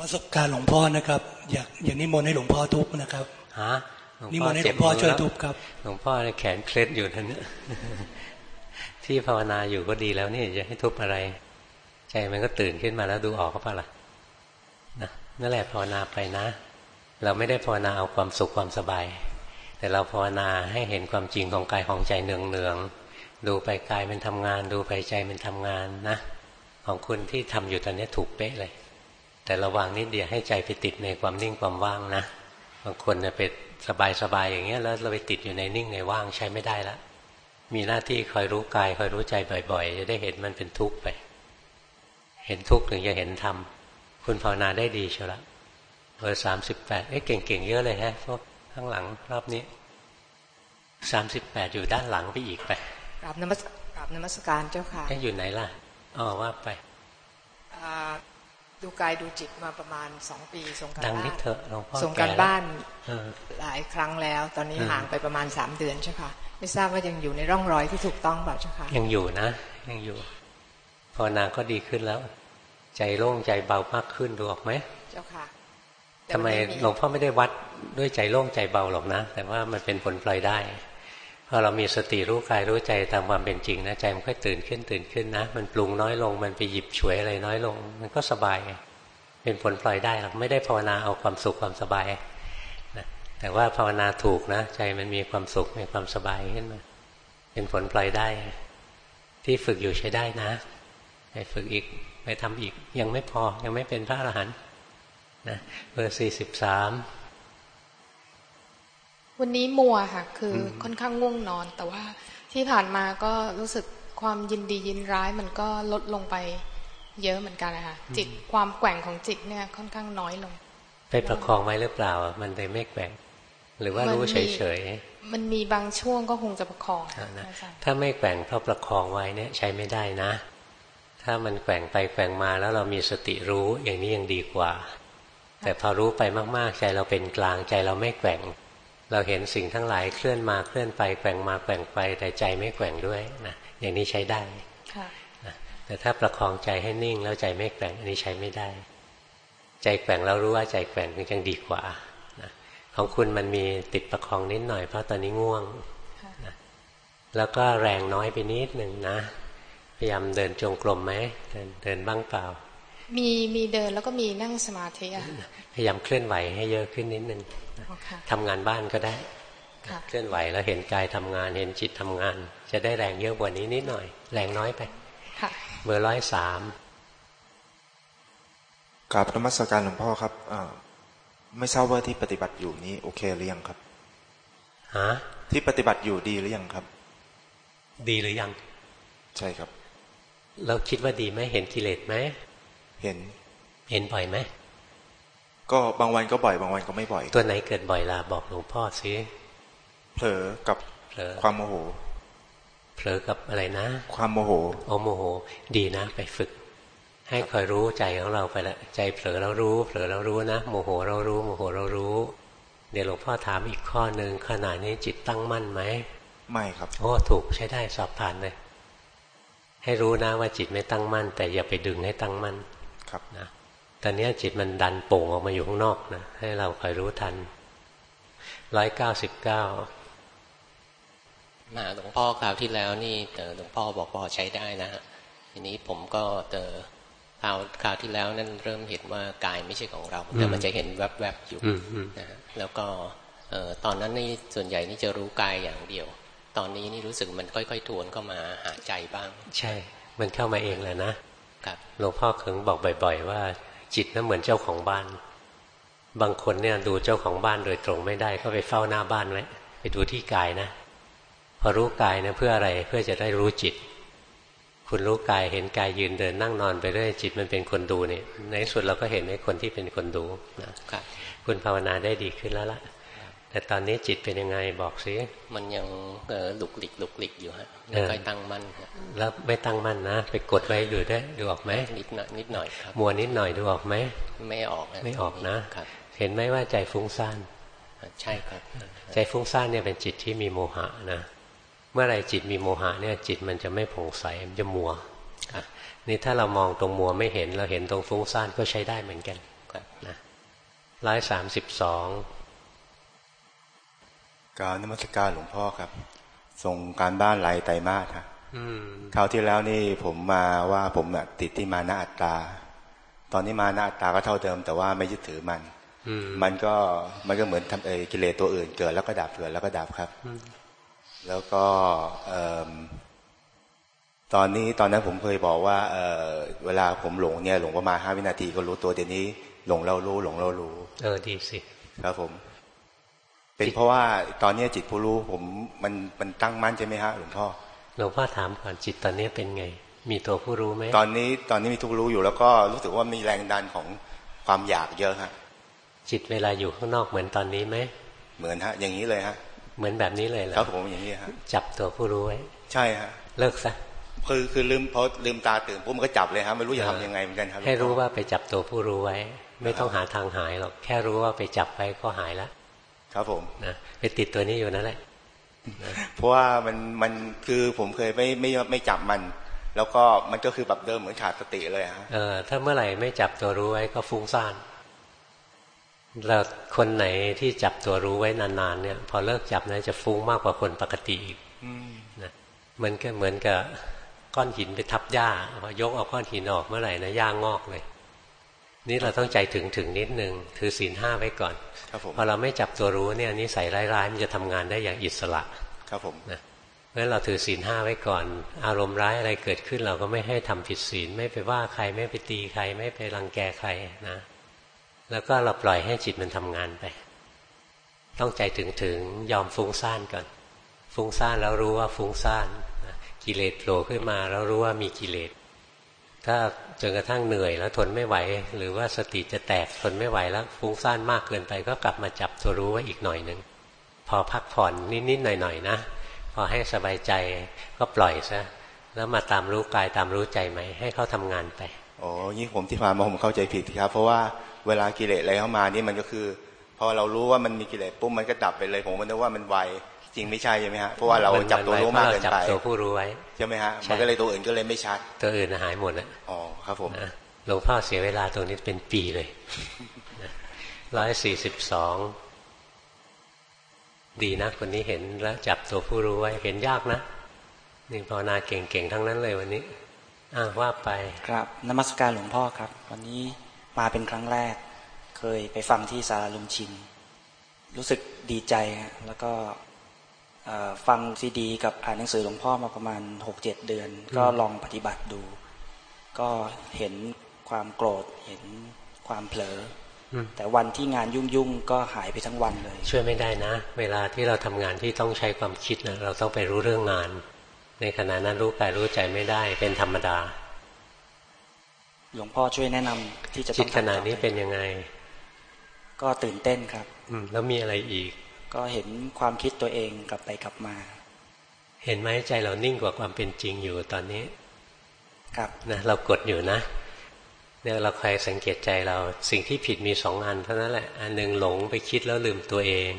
มาสบการหลวงพ่อนะครับ อยากอย่างนิมนต์ให้หลวงพ่อทุบนะครับฮะนิมนต์ให้หลวงพ่อช่วยทุบครับ หลวงพ่อแขนเคล็ดอยู่ท่านนี้ที่ภาวนาอยู่ก็ดีแล้วนี่จะให้ทุบอะไร ใจมันก็ตื่นขึ้นมาแล้วดูออกเขาปะล่ะนะนั่นแหละภาวนาไปนะ เราไม่ได้ภาวนาเอาความสุขความสบาย แต่เราภาวนาให้เห็นความจริงของกายของใจเนืองเนือง ดูไปกายมันทำงาน ดูไปใจมันทำงานนะ ของคุณที่ทำอยู่ตอนนี้ถูกเป๊ะเลย แต่ระวังนิดเดียวให้ใจไปติดในความนิ่งความว่างนะบางคนเนี่ยไปสบายๆอย่างเงี้ยแล้วเราไปติดอยู่ในนิ่งในว่างใช้ไม่ได้ละมีหน้าที่คอยรู้กายคอยรู้ใจบ่อย ๆ จะได้เห็นมันเป็นทุกข์ไป เห็นทุกข์ถึงจะเห็นธรรมคุณภาวนาได้ดีเชียวละเบอร์สามสิบแปดเอ้เก่งๆเยอะเลยฮะพวกข้างหลังรอบนี้สามสิบแปดอยู่ด้านหลังไปอีกไป กราบนมัสกราบนมัสการเจ้าค่ะอยู่ไหนล่ะอ๋อว่าไปดูกายดูจิตมาประมาณสองปีส่งการบ้านส่งการบ้านหลายครั้งแล้ว ตอนนี้ห่างไปประมาณสามเดือนใช่ค่ะไม่ทราบว่ายังอยู่ในร่องรอยที่ถูกต้องเปล่าเจ้าค่ะยังอยู่นะ ยังอยู่ภาวนาก็ดีขึ้นแล้ว ใจโล่งใจเบามากขึ้นดูออกไหมเจ้าค่ะทำไมหลวงพ่อไม่ได้วัดด้วยใจโล่งใจเบาหรอกนะ แต่ว่ามันเป็นผลปล่อยได้ พอเรามีสติรู้กายรู้ใจตามความเป็นจริงนะใจมันค่อยตื่นขึ้นตื่นขึ้นนะ มันปรุงน้อยลง มันไปหยิบฉวยอะไรน้อยลง มันก็สบาย เป็นผลปล่อยได้หรอกไม่ได้ภาวนาเอาความสุขความสบายนะแต่ว่าภาวนาถูกนะ ใจมันมีความสุขมีความสบายขึ้นมาเป็นผลปล่อยได้ ที่ฝึกอยู่ใช้ได้นะไปฝึกอีกไปทำอีกยังไม่พอยังไม่เป็นพระอรหันต์นะเบอร์สี่สิบสาม วันนี้มัวค่ะ คือค่อนข้างง่วงนอน แต่ว่าที่ผ่านมาก็รู้สึกความยินดียินร้ายมันก็ลดลงไปเยอะเหมือนกันนะคะจิตความแกว่งของจิตเนี่ยค่อนข้างน้อยลง ไปประคองไว้หรือเปล่า มันเลยไม่แกว่ง หรือว่ารู้เฉยๆมันมีบางช่วงก็คงจะประคองถ้าไม่แกว่งเพราะประคองไว้เนี่ยใช้ไม่ได้นะ ถ้ามันแกว่งไปแกว่งมาแล้วเรามีสติรู้อย่างนี้ยังดีกว่า แต่พอรู้ไปมากๆ ใจเราเป็นกลางใจเราไม่แกว่ง เราเห็นสิ่งทั้งหลายเคลื่อนมาเคลื่อนไปแกว่งมาแกว่งไป แต่ใจไม่แกว่งด้วยนะอย่างนี้ใช้ได้แต่ถ้าประคองใจให้นิ่งแล้วใจไม่แกว่งอันนี้ใช้ไม่ได้ ใจแกว่งแล้วรู้ว่าใจแกว่งมันยังดีกว่านะของคุณมันมีติดประคองนิดหน่อยเพราะตอนนี้ง่วงนะแล้วก็แรงน้อยไปนิดหนึ่งนะ พยายามเดินจงกรมไหมเดินเดินบ้างเปล่า มีมีเดินแล้วก็มีนั่งสมาธิอะพยายามเคลื่อนไหวให้เยอะขึ้นนิดนึง ทำงานบ้านก็ได้เคลื่อนไหวแล้วเห็นกายทำงานเห็นจิตทำงาน จะได้แรงเยอะกว่านี้นิดหน่อย แรงน้อยไปเบอร์ร้อยสามกราบนมัสการหลวงพ่อครับอไม่ทราบว่าที่ปฏิบัติอยู่นี้โอเคหรือยังครับฮะที่ปฏิบัติอยู่ดีหรือยังครับ ดีหรือยัง ใช่ครับ เราคิดว่าดีไหมเห็นกิเลสไหมเห็น เห็นบ่อยไหม ก็บางวันก็บ่อย บางวันก็ไม่บ่อย ตัวไหนเกิดบ่อยล่ะบอกหลวงพ่อสิเผลอกับเผลอความโมโหเผลอกับอะไรนะ ความโมโหโอโมโห ดีนะ ไปฝึก ให้คอยรู้ใจของเราไปละใจเผลอแล้วรู้ เผลอแล้วรู้นะโมโหเรารู้โมโหเรารู้ เดี๋ยวหลวงพ่อถามอีกข้อหนึ่งขณะนี้จิตตั้งมั่นไหมไม่ครับโอ้ถูกใช้ได้สอบผ่านเลยให้รู้นะว่าจิตไม่ตั้งมั่น แต่อย่าไปดึงให้ตั้งมั่นครับนะ ตอนนี้จิตมันดันโป่งออกมาอยู่ข้างนอกนะให้เราคอยรู้ทันร้อยเก้าสิบเก้ามาหลวงพ่อคราวที่แล้วนี่หลวงพ่อบอกพอใช้ได้นะฮะทีนี้ผมก็เจอคราวคราวที่แล้วนั่นเริ่มเห็นว่ากายไม่ใช่ของเรา แต่มันจะเห็นแวบๆอยู่นะฮะแล้วก็ตอนนั้นนี่ส่วนใหญ่นี่จะรู้กายอย่างเดียว ตอนนี้นี่รู้สึกมันค่อยๆทวนเข้ามาหาใจบ้าง ใช่ มันเข้ามาเองแหละนะหลวงพ่อเคิงบอกบ่อย ๆ ว่า จิตนั้นเหมือนเจ้าของบ้าน บางคนเนี่ยดูเจ้าของบ้านโดยตรงไม่ได้ก็ไปเฝ้าหน้าบ้านไว้ไปดูที่กายนะ พอรู้กายเนี่ยเพื่ออะไรเพื่อจะได้รู้จิต คุณรู้กายเห็นกายยืนเดินนั่งนอนไปเรื่อยจิตมันเป็นคนดูเนี่ยในสุดเราก็เห็นในคนที่เป็นคนดูนะคุณภาวนาได้ดีขึ้นแล้วล่ะ แต่ตอนนี้จิตเป็นยังไงบอกสิมันยังหลุกหลิกหลุกหลิกอยู่ฮะไม่ค่อยตั้งมั่นแล้วไม่ตั้งมั่นนะไปกดไว้ดูได้ดูออกไหมนิดหน่อยนิดหน่อยครับมัวนิดหน่อยดูออกไหมไม่ออกไม่ออกนะเห็นไหมว่าใจฟุ้งซ่านใช่ครับ ใจฟุ้งซ่านเนี่ยเป็นจิตที่มีโมหะนะเมื่อไรจิตมีโมหะเนี่ย จิตมันจะไม่ผ่องใสมันจะมัวนี่ถ้าเรามองตรงมัวไม่เห็นเราเห็นตรงฟุ้งซ่านก็ใช้ได้เหมือนกันนะร้อยสามสิบสอง การนมัสการหลวงพ่อครับ ส่งการบ้านไหลไตมาสครับคราวที่แล้วนี่ผมมาว่าผมติดที่มานาอัตตา ตอนนี้มานาอัตตาก็เท่าเดิม แต่ว่าไม่ยึดถือมันมันก็มันก็เหมือนทำเอกิเลสตัวอื่นเกิดแล้วก็ดับเกิดแล้วก็ดับครับ แล้วก็ตอนนี้ตอนนั้นผมเคยบอกว่าเเวลาผมหลงเนี่ยหลงประมาณห้าวินาทีก็รู้ตัวเดี๋ยวนี้หลงเรารู้หลงเรารู้ เออดีสิ ครับผม เป็นเพราะว่าตอนนี้จิตผู้รู้ผมมันมันตั้งมั่นใช่ไหมฮะหลวงพ่อหลวงพ่อถามก่อนจิตตอนนี้เป็นไง มีตัวผู้รู้ไหมตอนนี้ตอนนี้มีทุกรู้อยู่แล้วก็รู้สึกว่ามีแรงดันของความอยากเยอะฮะจิตเวลาอยู่ข้างนอกเหมือนตอนนี้ไหมเหมือนฮะ อย่างนี้เลยฮะ เหมือนแบบนี้เลยเหรอครับผมอย่างนี้ฮะจับตัวผู้รู้ไว้ใช่ฮะเลิกซะคือคือลืมพอลืมตาตื่นปุ๊บมันก็จับเลยฮะไม่รู้จะทำยังไงเหมือนกันครับให้รู้ว่าไปจับตัวผู้รู้ไว้ ไม่ต้องหาทางหายหรอกแค่รู้ว่าไปจับไปก็หายแล้ว ครับผมนะไปติดตัวนี้อยู่นั่นแหละเพราะว่ามันมันคือผมเคยไม่ไม่ไม่จับมัน แล้วก็มันก็คือแบบเดิมเหมือนขาดสติเลยฮะเออถ้าเมื่อไหร่ไม่จับตัวรู้ไว้ก็ฟุ้งซ่านแล้วคนไหนที่จับตัวรู้ไว้นานๆเนี่ย พอเลิกจับนะจะฟุ้งมากกว่าคนปกติอีกนะมันก็เหมือนกับก้อนหินไปทับหญ้าพอยกเอาก้อนหินออกเมื่อไหร่นะหญ้างอกเลย นี่เราต้องใจถึงถึงนิดนึงถือศีลห้าไว้ก่อนพอเราไม่จับตัวรู้เนี่ยนิสัยร้ายๆมันจะทำงานได้อย่างอิสระ ครับผมนะเพราะฉะนั้นเราถือศีลห้าไว้ก่อน อารมณ์ร้ายอะไรเกิดขึ้นเราก็ไม่ให้ทำผิดศีลไม่ไปว่าใครไม่ไปตีใคร ไม่ไปรังแกใครนะ แล้วก็เราปล่อยให้จิตมันทำงานไป ต้องใจถึงถึงยอมฟุ้งซ่านก่อน ฟุ้งซ่านแล้วรู้ว่าฟุ้งซ่านกิเลสโผล่ขึ้นมาแล้วรู้ว่ามีกิเลส ถ้าจนกระทั่งเหนื่อยแล้วทนไม่ไหว หรือว่าสติจะแตกทนไม่ไหวแล้วฟุ้งซ่านมากเกินไป ก็กลับมาจับตัวรู้ไว้อีกหน่อยหนึ่งพอพักผ่อนนิดๆหน่อยๆนะ พอให้สบายใจก็ปล่อยซะแล้วมาตามรู้กายตามรู้ใจไหมให้เขาทำงานไปอ๋อยี่ผมที่ผ่านมาผมเข้าใจผิดครับ เพราะว่าเวลากิเลสอะไรเข้ามานี่มันก็คือ พอเรารู้ว่ามันมีกิเลสปุ๊บมันก็ดับไปเลย ผมก็นึกว่ามันไว จริงไม่ใช่ใช่ไหมฮะเพราะว่าเราจับตัวรู้มากเกินไปจับตัวผู้รู้ไว้ใช่ไหมฮะมันก็เลยตัวอื่นก็เลยไม่ชัด ตัวอื่นหายหมดอะอ๋อครับผมหลลวงพ่อเสียเวลาตรงนี้เป็นปีเลยร้อยสี่สิบสองดีนะคนนี้เห็นแล้วจับตัวผู้รู้ไว้เห็นยากนะนี่ภาวนาเก่งๆทั้งนั้นเลยวันนี้อ้าว่าไปครับนมัสการหลวงพ่อครับ วันนี้มาเป็นครั้งแรก เคยไปฟังที่สาราลุมชินรู้สึกดีใจแล้วก็ ฟังซีดี กับอ่านหนังสือหลวงพ่อมาประมาณหกเจ็ดเดือน ก็ลองปฏิบัติดู ก็เห็นความโกรธเห็นความเผลอแต่วันที่งานยุ่งๆก็หายไปทั้งวันเลย ช่วยไม่ได้นะ เวลาที่เราทำงานที่ต้องใช้ความคิดนะเราต้องไปรู้เรื่องงาน ในขณะนั้นรู้กายรู้ใจไม่ได้เป็นธรรมดา หลวงพ่อช่วยแนะนำที่จะจิตขณะนี้เป็นยังไง ก็ตื่นเต้นครับ อืมแล้วมีอะไรอีก ก็เห็นความคิดตัวเองกลับไปกลับมา เห็นไหมใจเรานิ่งกว่าความเป็นจริงอยู่ตอนนี้ครับนะเรากดอยู่นะเนี่ยเราคอยสังเกตใจเราสิ่งที่ผิดมีสองอันเท่านั้นแหละ อันหนึ่งหลงไปคิดแล้วลืมตัวเอง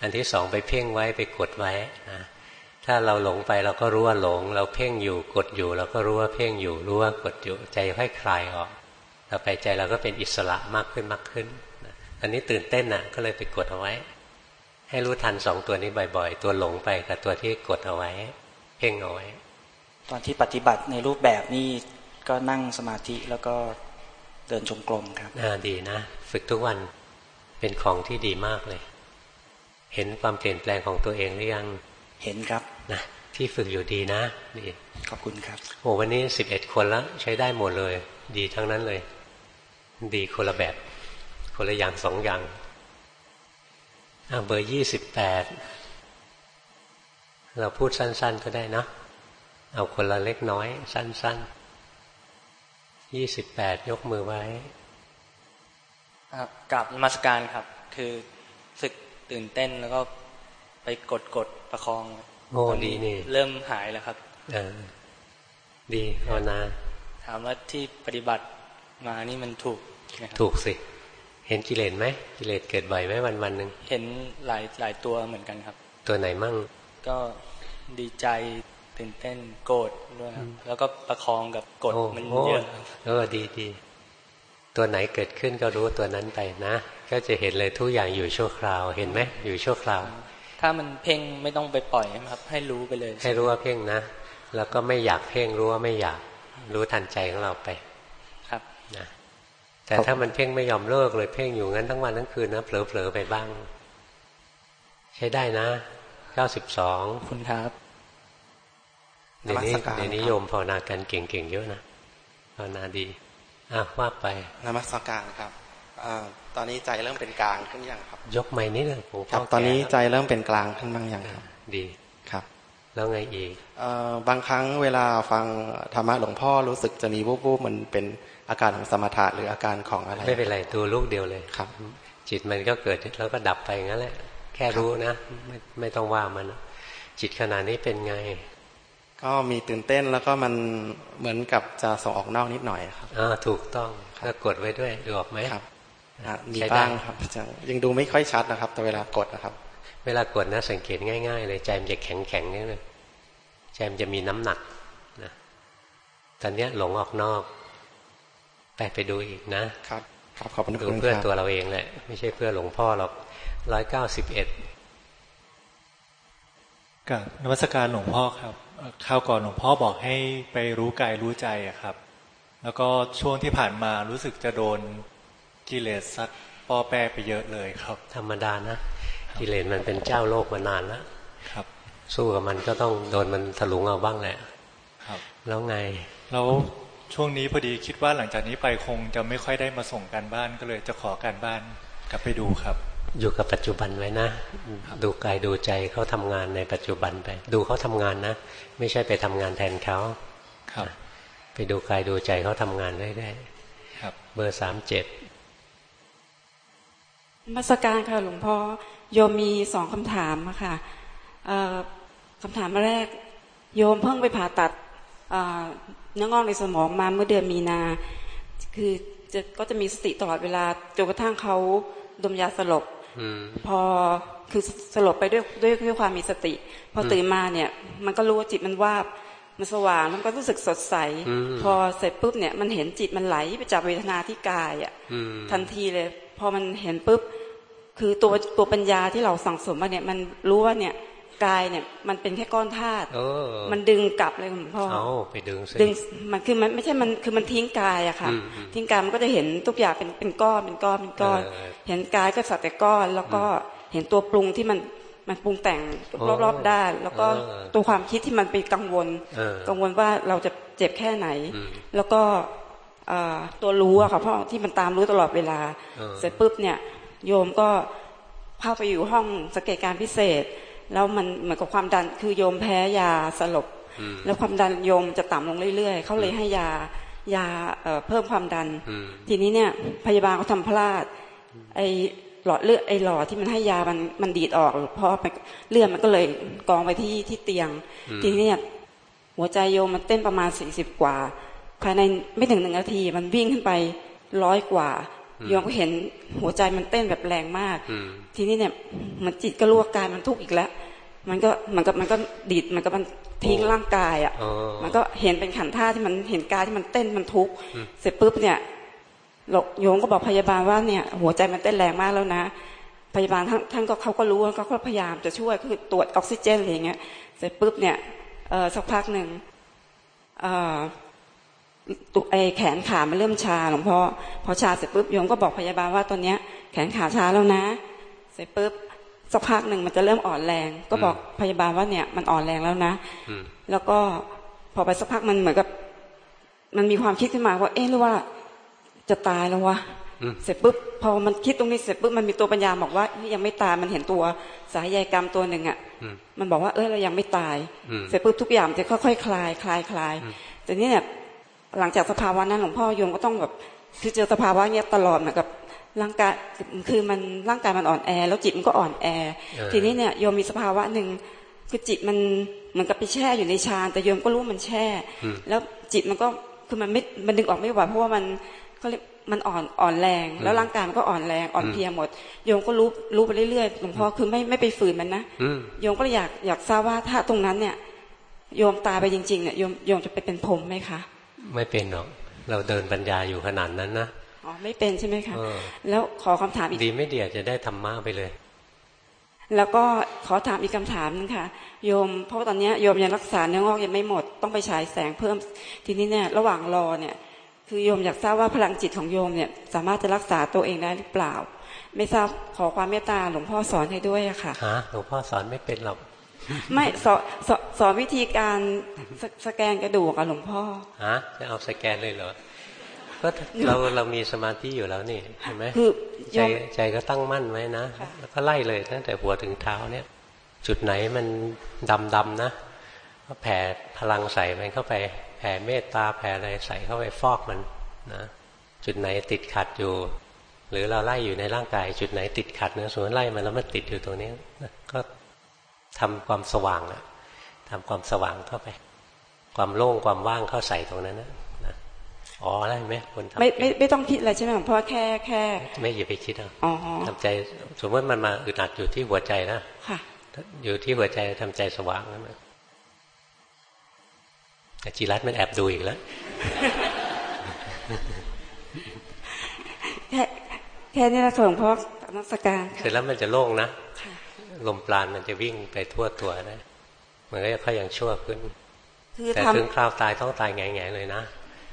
อันที่สองไปเพ่งไว้ไปกดไว้นะถ้าเราหลงไปเราก็รู้ว่าหลง เราเพ่งอยู่กดอยู่ เราก็รู้ว่าเพ่งอยู่รู้ว่ากดอยู่ใจค่อยคลายออกต่อไปใจเราก็เป็นอิสระมากขึ้นมากขึ้นอันนี้ตื่นเต้นน่ะก็เลยไปกดเอาไว้ ให้รู้ทันสองตัวนี้บ่อย ๆ ตัวหลงไปกับตัวที่กดเอาไว้ เพ่งเอาไว้ ตอนที่ปฏิบัติในรูปแบบนี้ก็นั่งสมาธิแล้วก็เดินชมกลมครับอ่าดีนะ ฝึกทุกวันเป็นของที่ดีมากเลย เห็นความเปลี่ยนแปลงของตัวเองหรือยังเห็นครับนะที่ฝึกอยู่ดีนะดีขอบคุณครับโอ้วันนี้สิบเอ็ดคนแล้วใช้ได้หมดเลย ดีทั้งนั้นเลย ดีคนละแบบ คนละอย่างสองอย่างอ่า เบอร์ยี่สิบแปดเราพูดสั้น ๆ ก็ได้นะ เอาคนละเล็กน้อย สั้นๆยี่สิบแปดยกมือไว้ครับกับนมัสการครับ คือสึกตื่นเต้นแล้วก็ไปกดกดประคองโอ้ดีนี่ เริ่มหายแล้วครับเออดีภาวนาถามว่าที่ปฏิบัติมานี่มันถูก ถูกสิ เห็นกิเลสไหมกิเลสเกิดบ่อยไหมวันวันหนึ่งเห็นหลายหลายตัวเหมือนกันครับ ตัวไหนมั่ง ก็ดีใจตื่นเต้นโกรธด้วยครับแล้วก็ประคองกับกดมันเยอะเออดีดีตัวไหนเกิดขึ้นก็รู้ตัวนั้นไปนะ ก็จะเห็นเลยทุกอย่างอยู่ชั่วคราวเห็นไหมอยู่ชั่วคราว ถ้ามันเพ่งไม่ต้องไปปล่อยครับ ให้รู้ไปเลย ให้รู้ว่าเพ่งนะ แล้วก็ไม่อยากเพ่งรู้ว่าไม่อยากรู้ทันใจของเราไปครับนะ แต่ถ้ามันเพ่งไม่ยอมเลิกเลยเพ่งอยู่งั้นทั้งวันทั้งคืนนะเผลอๆไปบ้าง ใช้ได้นะเก้าสิบสองคุณครับเดี๋ยวนี้เดี๋ยวนี้โยมภาวนากันเก่งๆเยอะนะภาวนาดีอะว่าไปนมัสการครับอตอนนี้ใจเริ่มเป็นกลางขึ้นยังครับ ยกไม่นิดนึงครับตอนนี้ใจเริ่มเป็นกลางขึ้นบ้างยังครับดีครับ แล้วไงอีกบางครั้งเวลาฟังธรรมะหลวงพ่อรู้สึกจะมีวูบๆมันเป็น อาการของสมถะหรืออาการของอะไร ไม่เป็นไรดูลูกเดียวเลยครับ จิตมันก็เกิดแล้วก็ดับไปงั้นแหละ แค่รู้นะ ไม่ไม่ต้องว่ามัน จิตขนาดนี้เป็นไง ก็มีตื่นเต้นแล้วก็มันเหมือนกับจะส่งออกนอกนิดหน่อยครับอ่าถูกต้องแล้วกดไว้ด้วยดูออกไหมครับมีบ้างครับยังดูไม่ค่อยชัดนะครับ แต่เวลากดนะครับ เวลากดนะสังเกตง่ายๆเลยใจมันจะแข็งแข็งนี่เลยใจมันจะมีน้ำหนักนะตอนนี้หลงออกนอก ไปไปดูอีกนะครับ ครับขอบคุณดูเพื่อตัวเราเองแหละ ไม่ใช่เพื่อหลวงพ่อหรอกร้อยเก้าสิบเอ็ดกับนวัตการหลวงพ่อครับคราวก่อนหลวงพ่อบอกให้ไปรู้กายรู้ใจอะครับ แล้วก็ช่วงที่ผ่านมารู้สึกจะโดนกิเลสซัดป้อแปรไปเยอะเลยครับ ธรรมดานะกิเลสมันเป็นเจ้าโลกมานานแล้วครับ สู้กับมันก็ต้องโดนมันถลุงเอาบ้างแหละ ครับ แล้วไงแล้ว ช่วงนี้พอดีคิดว่าหลังจากนี้ไปคงจะไม่ค่อยได้มาส่งการบ้านก็เลยจะขอการบ้านกลับไปดูครับ อยู่กับปัจจุบันไว้นะ ดูกายดูใจเขาทำงานในปัจจุบันไป ดูเขาทำงานนะ ไม่ใช่ไปทำงานแทนเขาครับ ไปดูกายดูใจเขาทำงานได้ได้ครับ เบอร์สามเจ็ดมาสการค่ะหลวงพ่อโยมมีสองคำถามค่ะคำถามแรก โยมเพิ่งไปผ่าตัด เนื้องอกในสมองมาเมื่อเดือนมีนา คือจะก็จะมีสติตลอดเวลาจนกระทั่งเขาดมยาสลบพอคือสลบไปด้วยด้วยด้วยความมีสติ พอตื่นมาเนี่ย มันก็รู้ว่าจิตมันว่ามันสว่างแล้วก็รู้สึกสดใส พอเสร็จปุ๊บเนี่ยมันเห็นจิตมันไหลไปจับเวทนาที่กายอะทันทีเลย พอมันเห็นปุ๊บคือตัวตัวปัญญาที่เราสั่งสมมาเนี่ยมันรู้ว่าเนี่ย กายเนี่ย มันเป็นแค่ก้อนธาตุมันดึงกลับเลยคุณพ่อเอาไปดึงดึงมันคือมันไม่ใช่มันคือมันทิ้งกายอะค่ะ ทิ้งกายมันก็จะเห็นทุกอย่างเป็นเป็นก้อนเป็นก้อนเป็นก้อน เห็นกายก็สักแต่ก้อน แล้วก็เห็นตัวปรุงที่มันมันปรุงแต่งรอบๆด้าน แล้วก็ตัวความคิดที่มันไปกังวล กังวลว่าเราจะเจ็บแค่ไหน แล้วก็ตัวรู้อะค่ะพ่อที่มันตามรู้ตลอดเวลา เสร็จปุ๊บเนี่ย โยมก็เข้าไปอยู่ห้องสังเกตการพิเศษ แล้วมันเหมือนกับความดันคือโยมแพ้ยาสลบ แล้วความดันโยมจะต่ำลงเรื่อยๆเขาเลยให้ยายาเพิ่มความดัน ทีนี้เนี่ยพยาบาลเขาทำพลาดไอหลอดเลือดไอหลอดที่มันให้ยามันมันดีดออกเพราะเลือดมันก็เลยกองไปที่ที่เตียง ทีนี้เนี่ยหัวใจโยมมันเต้นประมาณสี่สิบกว่า ภายในไม่ถึงหนึ่งนาทีมันวิ่งขึ้นไปร้อยกว่า โยมก็เห็นหัวใจมันเต้นแบบแรงมาก ทีนี้เนี่ยมันจิตก็รู้ว่ากายมันทุกข์อีกแล้ว มันก็มันก็มันก็ดีดมันก็มันทิ้งร่างกายอะ มันก็เห็นเป็นขันท่าที่มันเห็นกายที่มันเต้นมันทุกข์เสร็จปุ๊บเนี่ยโยมก็บอกพยาบาลว่าเนี่ย หัวใจมันเต้นแรงมากแล้วนะ พยาบาลท่านท่านก็เขาก็รู้เขาก็พยายามจะช่วยคือตรวจออกซิเจนอะไรเงี้ย เสร็จปุ๊บเนี่ยเออสักพักหนึ่งเออ ตุไอแขนขามันเริ่มชาหลวงพ่อพอชาเสร็จปุ๊บโยมก็บอกพยาบาลว่าตอนเนี้ย แขนขาชาแล้วนะ เสร็จปุ๊บสักพักหนึ่งมันจะเริ่มอ่อนแรง ก็บอกพยาบาลว่าเนี่ยมันอ่อนแรงแล้วนะแล้วก็พอไปสักพักมันเหมือนกับ มันมีความคิดขึ้นมาว่า เอ๊ะหรือว่าจะตายแล้ววะเสร็จปุ๊บพอมันคิดตรงนี้เสร็จปุ๊บมันมีตัวปัญญาบอกว่ายังไม่ตายมันเห็นตัวสายใยกรรมตัวหนึ่งอะมันบอกว่าเออเรายังไม่ตาย เสร็จปุ๊บทุกอย่างจะค่อยๆคลายคลายคลายแต่นี้เนี่ย หลังจากสภาวะนั้นหลวงพ่อโยมก็ต้องแบบคือเจอสภาวะเนี้ยตลอดเหมือนกับร่างกายคือมันร่างกายมันอ่อนแอ แล้วจิตมันก็อ่อนแอ ทีนี้เนี่ยโยมมีสภาวะหนึ่งคือจิตมันเหมือนกับไปแช่อยู่ในฌานแต่โยมก็รู้มันแช่ แล้วจิตมันก็คือมันไม่มันดึงออกไม่ไหวเพราะว่ามันก็มันอ่อนอ่อนแรง แล้วร่างกายมันก็อ่อนแรงอ่อนเพียหมดโยมก็รู้รู้ไปเรื่อยๆหลวงพ่อคือไม่ไม่ไปฝืนมันนะโยมก็อยากอยากทราบว่าถ้าตรงนั้นเนี่ย โยมตายไปจริงๆเนี่ยโยมโยมจะไปเป็นพรมไหมคะ ไม่เป็นหรอก เราเดินปัญญาอยู่ขนาดนั้นนะอ๋อไม่เป็นใช่ไหมคะแล้วขอคำถามอีกดีไม่ดีจะได้ธรรมะไปเลย แล้วก็ขอถามอีกคำถามนึงค่ะ โยม เพราะว่าตอนนี้โยมยังรักษาเนื้องอกยังไม่หมดต้องไปฉายแสงเพิ่มทีนี้เนี่ยระหว่างรอเนี่ย คือโยมอยากทราบว่าพลังจิตของโยมเนี่ย สามารถจะรักษาตัวเองได้หรือเปล่า ไม่ทราบขอความเมตตาหลวงพ่อสอนให้ด้วยอะค่ะฮะหลวงพ่อสอนไม่เป็นหรอก ไม่สอนสอนวิธีการสแกนกระดูกอะหลวงพ่อฮะจะเอาสแกนเลยเหรอก็เราเรามีสมาธิอยู่แล้วนี่เห็นไหมใจใจก็ตั้งมั่นไว้นะแล้วก็ไล่เลยตั้งแต่หัวถึงเท้าเนี่ย จุดไหนมันดำดำนะก็แผ่พลังใส่มันเข้าไป แผ่เมตตาแผ่อะไรใส่เข้าไปฟอกมันนะจุดไหนติดขัดอยู่ หรือเราไล่อยู่ในร่างกาย จุดไหนติดขัดเนื้อส่วนไล่มันแล้วมันติดอยู่ตรงนี้ก็ ทำความสว่างอะทำความสว่างเข้าไป ความโล่งความว่างเข้าใส่ตรงนั้นนะอ๋อได้ไหมคนทำไม่ไม่ไม่ต้องคิดอะไรใช่ไหมเพราะแค่แค่ ไม่อย่าไปคิดเอาทำใจ สมมติมันมาอึดอัดอยู่ที่หัวใจนะค่ะ อยู่ที่หัวใจทำใจสว่างนะแต่จิรัตมันแอบดูอีกแล้วแค่แค่นี้นะหลวงพ่อนักสการเสร็จแล้วมันจะโล่งนะ ลมปราณมันจะวิ่งไปทั่วตัวนะมันก็จะค่อยยังชั่วขึ้นแต่ถึงคราวตายต้องตายแง่ๆเลยนะ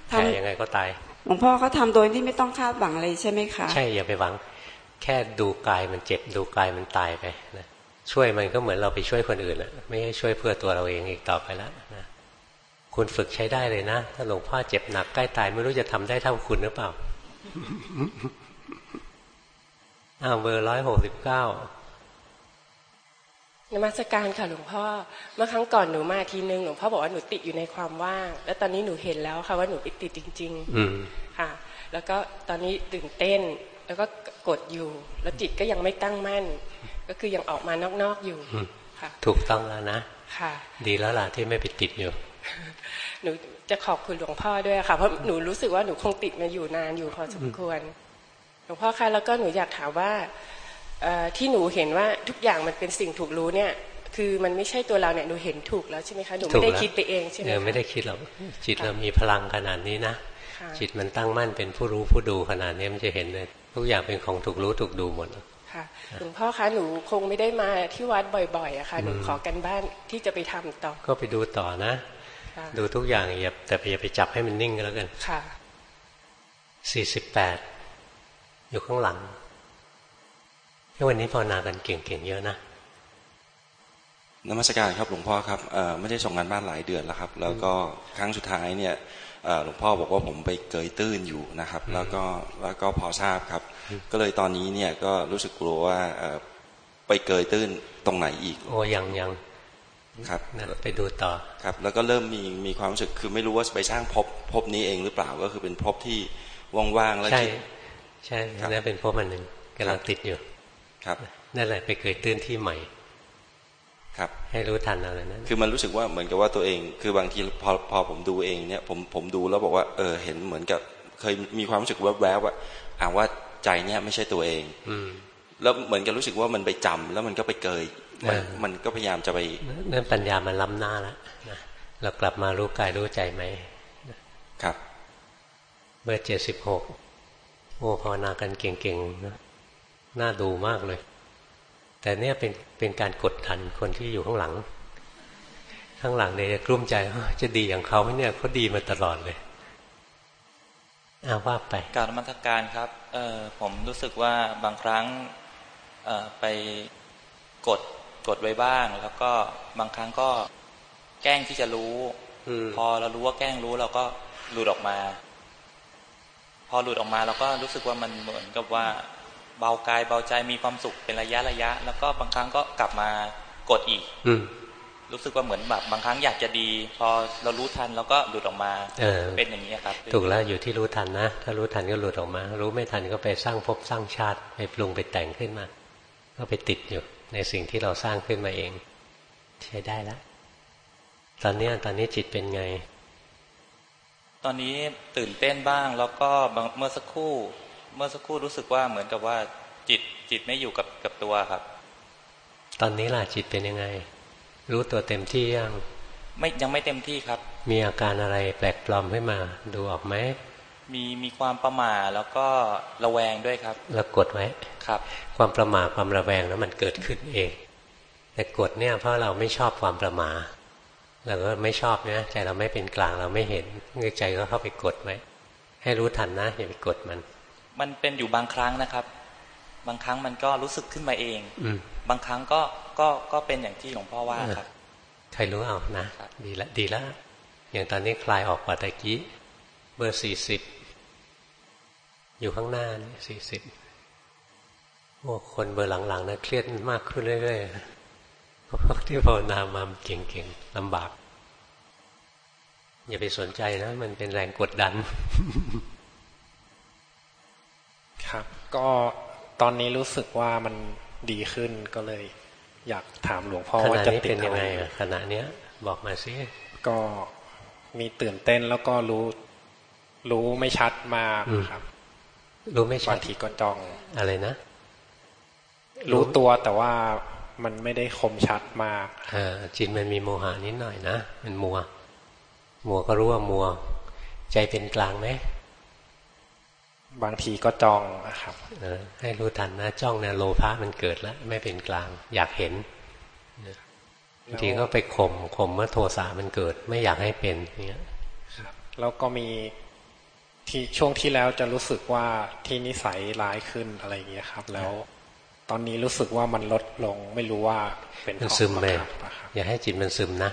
แก่ยังไงก็ตายหลวงพ่อเขาทาโดยที่ไม่ต้องคาดหวังอะไรใช่ไหมคะใช่อย่าไปหวัง แค่ดูกายมันเจ็บดูกายมันตายไปนะช่วยมันก็เหมือนเราไปช่วยคนอื่นอะไม่ใช่ช่วยเพื่อตัวเราเองอีกต่อไปแล้วนะคุณฝึกใช้ได้เลยนะ ถ้าหลวงพ่อเจ็บหนักใกล้ตายไม่รู้จะทำได้เท่าคุณหรือเปล่าอ้าวเบอร์ร้อยหกสิบเก้า นมัสการค่ะหลวงพ่อเมื่อครั้งก่อนหนูมาทีนึงหลวงพ่อบอกว่าหนูติดอยู่ในความว่าง แล้วตอนนี้หนูเห็นแล้วค่ะว่าหนูไปติดจริงๆค่ะ แล้วก็ตอนนี้ตื่นเต้น แล้วก็กดอยู่ แล้วจิตก็ยังไม่ตั้งมั่น ก็คือยังออกมานอกๆอยู่ค่ะ ถูกต้องแล้วนะค่ะ ดีแล้วล่ะที่ไม่ไปติดอยู่ หนูจะขอบคุณหลวงพ่อด้วยค่ะ เพราะหนูรู้สึกว่าหนูคงติดมาอยู่นานอยู่พอสมควร หลวงพ่อคะแล้วก็หนูอยากถามว่า ที่หนูเห็นว่าทุกอย่างมันเป็นสิ่งถูกรู้เนี่ย คือมันไม่ใช่ตัวเราเนี่ยหนูเห็นถูกแล้วใช่ไหมคะหนูไม่ได้คิดไปเองใช่ไหมไม่ได้คิดหรอกจิตเรามีพลังขนาดนี้นะจิตมันตั้งมั่นเป็นผู้รู้ผู้ดูขนาดนี้มันจะเห็นเลยทุกอย่างเป็นของถูกรู้ถูกดูหมดค่ะหลวงพ่อคะหนูคงไม่ได้มาที่วัดบ่อยๆอะค่ะหนูขอกันบ้านที่จะไปทำต่อ ก็ไปดูต่อนะ ดูทุกอย่างอย่าแต่อย่าไปจับให้มันนิ่งก็แล้วกันค่ะสี่สิบแปดอยู่ข้างหลัง วันนี้ภาวนากันเก่งๆเยอะนะนมัสการครับหลวงพ่อครับไม่ได้ส่งงานบ้านหลายเดือนแล้วครับ แล้วก็ครั้งสุดท้ายเนี่ยหลวงพ่อบอกว่าผมไปเกยตื้นอยู่นะครับ แล้วก็แล้วก็พอทราบครับ ก็เลยตอนนี้เนี่ยก็รู้สึกกลัวว่าไปเกยตื้นตรงไหนอีก โอ้ยังยังครับไปดูต่อครับ แล้วก็เริ่มมีมีความรู้สึกคือไม่รู้ว่าไปสร้างภพภพนี้เองหรือเปล่าก็คือเป็นภพที่ว่างๆแล้วใช่ใช่นั่นเป็นภพอันหนึ่งกำลังติดอยู่ ครับนั่นแหละไปเกยตื้นที่ใหม่ ครับ ให้รู้ทันอะไรนั้นคือมันรู้สึกว่าเหมือนกับว่าตัวเอง คือบางทีพอพอผมดูเองเนี่ยผมผมดูแล้วบอกว่า เออ เห็นเหมือนกับ เคยมีความรู้สึกแวบๆว่าอ่าว่าใจเนี่ยไม่ใช่ตัวเอง อืแล้วเหมือนกับรู้สึกว่ามันไปจำแล้วมันก็ไปเกยมันมันก็พยายามจะไปเรื่องปัญญามันล้ำหน้าแล้วนะเรากลับมารู้กายรู้ใจไหมครับ เบอร์เจ็ดสิบหกโอ้ภาวนากันเก่งๆนะ น่าดูมากเลย แต่เนี่ยเป็นเป็นการกดทันคนที่อยู่ข้างหลัง ข้างหลังเนี่ยจะกลุ้มใจจะดีอย่างเขาเนี่ยเขาดีมาตลอดเลยอาว่าไปการมัทการครับเออผมรู้สึกว่าบางครั้งเออไปกดกดไว้บ้าง แล้วก็บางครั้งก็แกล้งที่จะรู้พอเรารู้ว่าแกล้งรู้เราก็หลุดออกมา พอหลุดออกมาเราก็รู้สึกว่ามันเหมือนกับว่า เบากายเบาใจมีความสุขเป็นระยะระยะ แล้วก็บางครั้งก็กลับมากดอีก อืรู้สึกว่าเหมือนแบบบางครั้งอยากจะดี พอเรารู้ทันแล้วก็หลุดออกมาเออเป็นอย่างนี้ครับ ถูกแล้วอยู่ที่รู้ทันนะ ถ้ารู้ทันก็หลุดออกมา รู้ไม่ทันก็ไปสร้างภพสร้างชาติไปปรุงไปแต่งขึ้นมา ก็ไปติดอยู่ในสิ่งที่เราสร้างขึ้นมาเอง ใช้ได้แล้วตอนนี้ตอนนี้จิตเป็นไง ตอนนี้ตื่นเต้นบ้างแล้วก็เมื่อสักครู่ เมื่อสักครู่รู้สึกว่าเหมือนกับว่าจิตจิตไม่อยู่กับกับตัวครับ ตอนนี้ล่ะจิตเป็นยังไง รู้ตัวเต็มที่ยังไม่ยังไม่เต็มที่ครับ มีอาการอะไรแปลกปลอมขึ้นมา ดูออกไหมมีมีความประมาทแล้วก็ระแวงด้วยครับแล้วกดไว้ครับ ความประมาทความระแวงแล้วมันเกิดขึ้นเอง แต่กดเนี่ยเพราะเราไม่ชอบความประมาทเราก็ไม่ชอบเนี่ยใจเราไม่เป็นกลางเราไม่เห็นเงยใจก็เข้าไปกดไว้ให้รู้ทันนะอย่าไปกดมัน มันเป็นอยู่บางครั้งนะครับ บางครั้งมันก็รู้สึกขึ้นมาเองอืบางครั้งก็ก็ก็เป็นอย่างที่หลวงพ่อว่าครับใครรู้เอานะดีละดีละอย่างตอนนี้คลายออกปัตตะกี้เบอร์สี่สิบอยู่ข้างหน้านี่สี่สิบโอ้คนเบอร์หลังๆนะเครียดมากขึ้นเรื่อยๆเพราะที่ภาวนามาเก่งๆลำบาก อย่าไปสนใจนะ มันเป็นแรงกดดันครับ ก็ตอนนี้รู้สึกว่ามันดีขึ้นก็เลย อยากถามหลวงพ่อว่าจะติดยังไงขณะเนี้ยบอกมาสิก็มีตื่นเต้นแล้วก็รู้รู้ไม่ชัดมากครับ รู้ไม่ชัดบางทีก็จองอะไรนะ รู้ตัวแต่ว่ามันไม่ได้คมชัดมากอจิตมันมีโมหานิดหน่อยนะมันมัว มัวก็รู้ว่ามัว ใจเป็นกลางไหม บางทีก็จ้องนะครับให้รู้ทันนะจ้องเนี่ยโลภะมันเกิดแล้ว ไม่เป็นกลาง อยากเห็นบางทีก็ไปข่มข่มเมื่อโทสะมันเกิด ไม่อยากให้เป็นเนี่ยแล้วก็มีที่ช่วงที่แล้วจะรู้สึกว่าที่นิสัยร้ายขึ้นอะไรอย่างเงี้ยครับ แล้ว ตอนนี้รู้สึกว่ามันลดลง ไม่รู้ว่าเป็นมันซึมไปอย่าให้จิตมันซึมนะ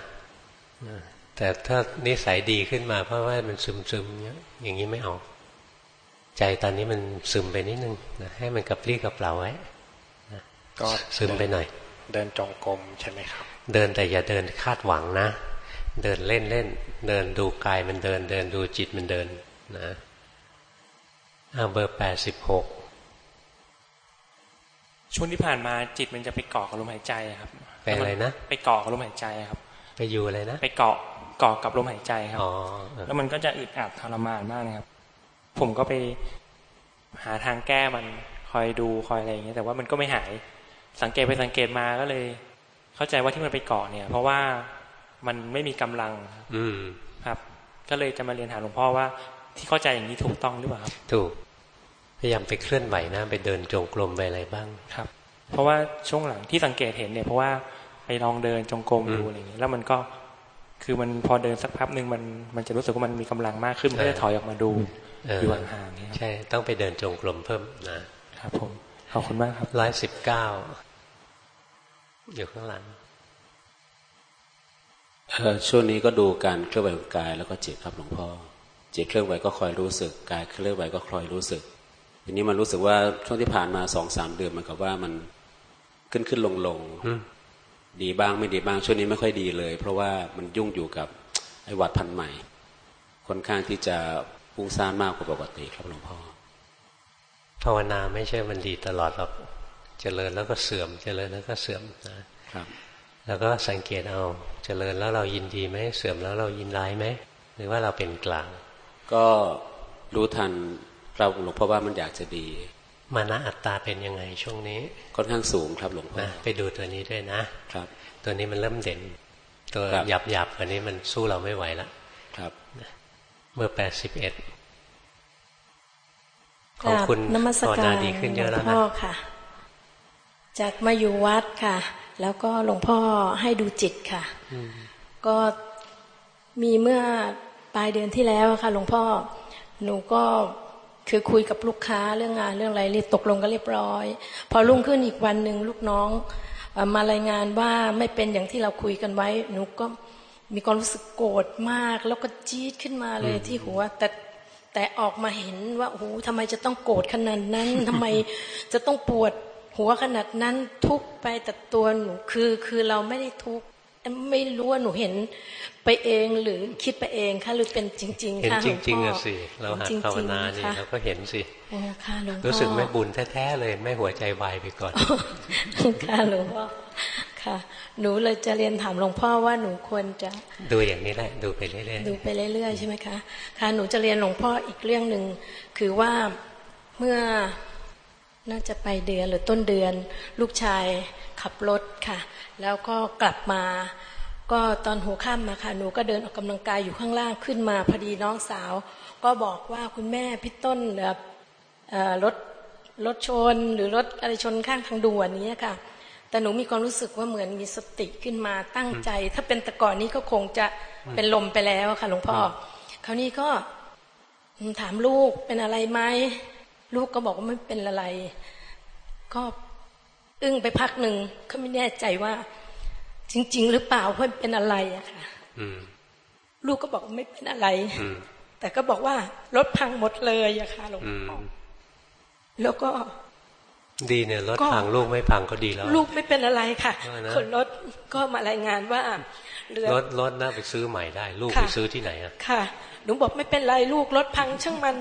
แต่ถ้านิสัยดีขึ้นมาเพราะว่ามันซึมซึมอย่างนี้ไม่เอา ใจตอนนี้มันซึมไปนิดนึงนะให้มันกระปรี้กระเปล่าไว้ก็ซึมไปหน่อย เดินจงกรมใช่ไหมครับ เดินแต่อย่าเดินคาดหวังนะ เดินเล่นเล่น เดินดูกายมันเดิน เดินดูจิตมันเดินนะอาเบอร์แปดสิบหกช่วงที่ผ่านมาจิตมันจะไปเกาะกับลมหายใจครับไปอะไรนะไปเกาะกับลมหายใจครับ ไปอยู่อะไรนะไปเกาะเกาะกับลมหายใจครับแล้วมันก็จะอึดอัดทรมานมากนะครับ ผมก็ไปหาทางแก้มันคอยดูคอยอะไรอย่างเงี้ยแต่ว่ามันก็ไม่หาย สังเกตไปสังเกตมาก็เลย เข้าใจว่าที่มันไปเกาะเนี่ย เพราะว่ามันไม่มีกำลัง อืมครับ ก็เลยจะมาเรียนหาหลวงพ่อว่า ที่เข้าใจอย่างนี้ถูกต้องหรือเปล่าครับ ถูก พยายามไปเคลื่อนไหวนะไปเดินจงกรมไปอะไรบ้างครับ เพราะว่าช่วงหลังที่สังเกตเห็นเนี่ยเพราะว่าไปลองเดินจงกรมดูอะไรอย่างนี้แล้วมันก็คือมันพอเดินสักพักหนึ่งมันมันจะรู้สึกว่ามันมีกำลังมากขึ้นมันก็จะถอยออกมาดู อยู่ห่างๆใช่ ต้องไปเดินจงกรมเพิ่มนะ ครับผม ขอบคุณมากครับร้อยสิบเก้าอยู่ข้างหลังช่วงนี้ก็ดูการเคลื่อนไหวของกายแล้วก็จิตครับหลวงพ่อจิตเคลื่อนไหวก็คอยรู้สึกกายเคลื่อนไหวก็คอยรู้สึกทีนี้มันรู้สึกว่าช่วงที่ผ่านมาสองสามเดือนมันกับว่ามันขึ้นขึ้นลงลงดีบ้างไม่ดีบ้างช่วงนี้ไม่ค่อยดีเลย เพราะว่ามันยุ่งอยู่กับไอ้วัดพันใหม่ค่อนข้างที่จะ ฟุ้งซ่านมากกว่าปกติครับหลวงพ่อภาวนาไม่ใช่มันดีตลอดหรอกเจริญแล้วก็เสื่อม เจริญแล้วก็เสื่อมนะครับ แล้วก็สังเกตเอาเจริญแล้วเรายินดีไหมเสื่อมแล้วเรายินร้ายไหมหรือว่าเราเป็นกลาง ก็รู้ทันเราหลวงพ่อว่ามันอยากจะดีมานะอัตตาเป็นยังไงช่วงนี้ค่อนข้างสูงครับหลวงพ่อไปดูตัวนี้ด้วยนะครับ ตัวนี้มันเริ่มเด่น ตัวหยาบหยาบกว่านี้มันสู้เราไม่ไหวแล้วครับ เมื่อแปดสิบเอ็ดของคุณนมัสการดีขึ้นเยอะแล้วนะพ่อค่ะ จากมาอยู่วัดค่ะ แล้วก็หลวงพ่อให้ดูจิตค่ะ ก็มีเมื่อปลายเดือนที่แล้วค่ะหลวงพ่อ หนูก็คือคุยกับลูกค้าเรื่องงานเรื่องอะไรรีบตกลงกันเรียบร้อย พอรุ่งขึ้นอีกวันหนึ่งลูกน้องมารายงานว่าไม่เป็นอย่างที่เราคุยกันไว้ หนูก็ มีความรู้สึกโกรธมาก แล้วก็จี๊ดขึ้นมาเลยที่หัว แต่แต่ออกมาเห็นว่าโอ้โหทำไมจะต้องโกรธขนาดนั้นทำไมจะต้องปวดหัวขนาดนั้นทุกไปแต่ตัวหนูคือคือเราไม่ได้ทุกไม่รู้ว่าหนูเห็นไปเองหรือคิดไปเองค่ะหรือเป็นจริงๆค่ะเห็นจริงๆอะสิเราหัดภาวนานี่เราก็เห็นสิรู้สึกไม่บุญแท้ๆเลย ไม่หัวใจวายไปก่อนค่ะหลวงพ่อ ค่ะ หนูเลยจะเรียนถามหลวงพ่อว่าหนูควรจะดูอย่างนี้แหละดูไปเรื่อยๆดูไปเรื่อยๆใช่ไหมคะค่ะหนูจะเรียนหลวงพ่ออีกเรื่องหนึ่งคือว่าเมื่อน่าจะไปเดือนหรือต้นเดือน ลูกชายขับรถค่ะ แล้วก็กลับมา ก็ตอนหัวค่ำมาค่ะ หนูก็เดินออกกำลังกายอยู่ข้างล่างขึ้นมาพอดีน้องสาว ก็บอกว่าคุณแม่พี่ต้นแบบรถรถชนหรือรถอะไรชนข้างทางด่วนนี้ค่ะ แต่หนูมีความรู้สึกว่าเหมือนมีสติขึ้นมาตั้งใจ ถ้าเป็นแต่ก่อนนี้ก็คงจะเป็นลมไปแล้วค่ะหลวงพ่อคราวนี้ก็ถามลูกเป็นอะไรไหมลูกก็บอกว่าไม่เป็นอะไร ก็อึ้งไปพักหนึ่งก็ไม่แน่ใจว่า จริง ๆ หรือเปล่าว่าเป็นอะไรอะค่ะลูกก็บอกไม่เป็นอะไรแต่ก็บอกว่ารถพังหมดเลยอะค่ะหลวงพ่อแล้วก็ ดีเนี่ยรถพังลูกไม่พังก็ดีแล้ว ลูกไม่เป็นอะไรค่ะ คนรถก็มารายงานว่ารถรถน่าไปซื้อใหม่ได้ ลูกไปซื้อที่ไหนอะค่ะหนูบอกไม่เป็นไรลูกรถพังช่างมัน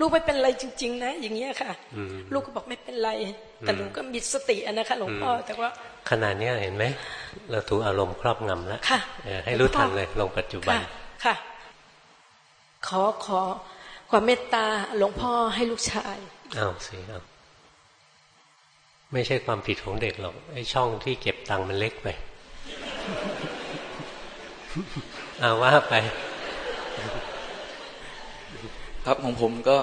ลูกไม่เป็นไรจริง ๆ นะอย่างเงี้ยค่ะ ลูกก็บอกไม่เป็นไร แต่หนูก็มีสตินะคะหลวงพ่อแต่ว่าขนาดนี้เห็นไหมเราถูกอารมณ์ครอบงำแล้วให้รู้ทันเลยลงปัจจุบันค่ะ ขอขอความเมตตาหลวงพ่อให้ลูกชายอ้าวสิเอา ไม่ใช่ความผิดของเด็กหรอกไอ้ช่องที่เก็บตังค์มันเล็กไปเอาว่าไป ครับของผมก็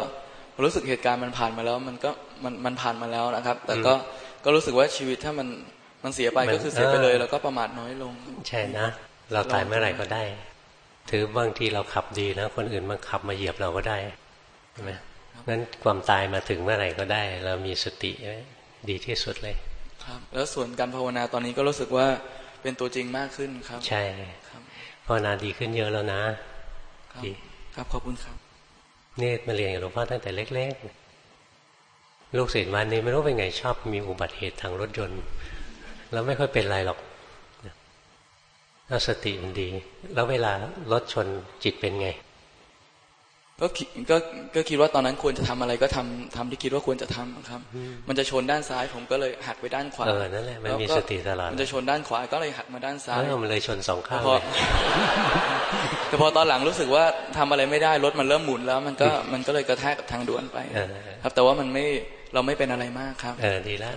รู้สึกเหตุการณ์มันผ่านมาแล้ว มันก็มันมันผ่านมาแล้วนะครับ แต่ก็ก็รู้สึกว่าชีวิตถ้ามันมันเสียไปก็คือเสียไปเลย แล้วก็ประมาทน้อยลง ใช่นะเราตายเมื่อไหร่ก็ได้ ถือบางทีเราขับดีนะ คนอื่นมาขับมาเหยียบเราก็ได้ใช่ไหมงั้นความตายมาถึงเมื่อไหร่ก็ได้ เรามีสติ ดีที่สุดเลย ครับ แล้วส่วนการภาวนาตอนนี้ก็รู้สึกว่าเป็นตัวจริงมากขึ้นครับ ใช่ครับภาวนาดีขึ้นเยอะแล้วนะ ดีครับขอบคุณครับนี่มาเรียนกับหลวงพ่อตั้งแต่เล็กๆลูกศิษย์วันนี้ไม่รู้เป็นไงชอบมีอุบัติเหตุทางรถยนต์ แล้วไม่ค่อยเป็นไรหรอกถ้าสติมันดี แล้วเวลารถชนจิตเป็นไง ก็ก็ก็คิดว่าตอนนั้นควรจะทำอะไรก็ทำทำที่คิดว่าควรจะทำครับ มันจะชนด้านซ้ายผมก็เลยหักไปด้านขวาเออนั่นแหละมันมีสติตลอดมันจะชนด้านขวาก็เลยหักมาด้านซ้ายมันเลยชนสองข้างเลยแต่พอตอนหลังรู้สึกว่าทำอะไรไม่ได้รถมันเริ่มหมุนแล้ว มันก็มันก็เลยกระแทกกับทางด่วนไปครับแต่ว่ามันไม่เราไม่เป็นอะไรมากครับ เออดีแล้ว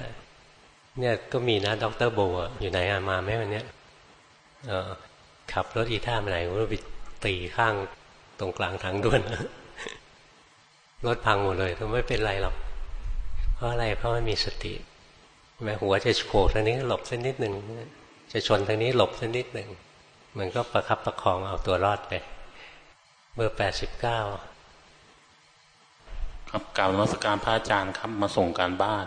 เนี่ยก็มีนะดรโบอยู่ไหนอะมาไหมวันเนี้ยเออขับรถอีท่ามาไหนก็ไปตีข้าง ตรงกลางทางด่วนรถพังหมดเลยก็ไม่เป็นไรหรอกเพราะอะไรเพราะมันมีสติแม้หัวจะโผล่ทางนี้หลบสักนิดหนึ่งจะชนทางนี้หลบสักนิดหนึ่งมันก็ประคับประคองเอาตัวรอดไปเบอร์แปดสิบเก้าครับกล่าวนักการพระอาจารย์ครับมาส่งการบ้าน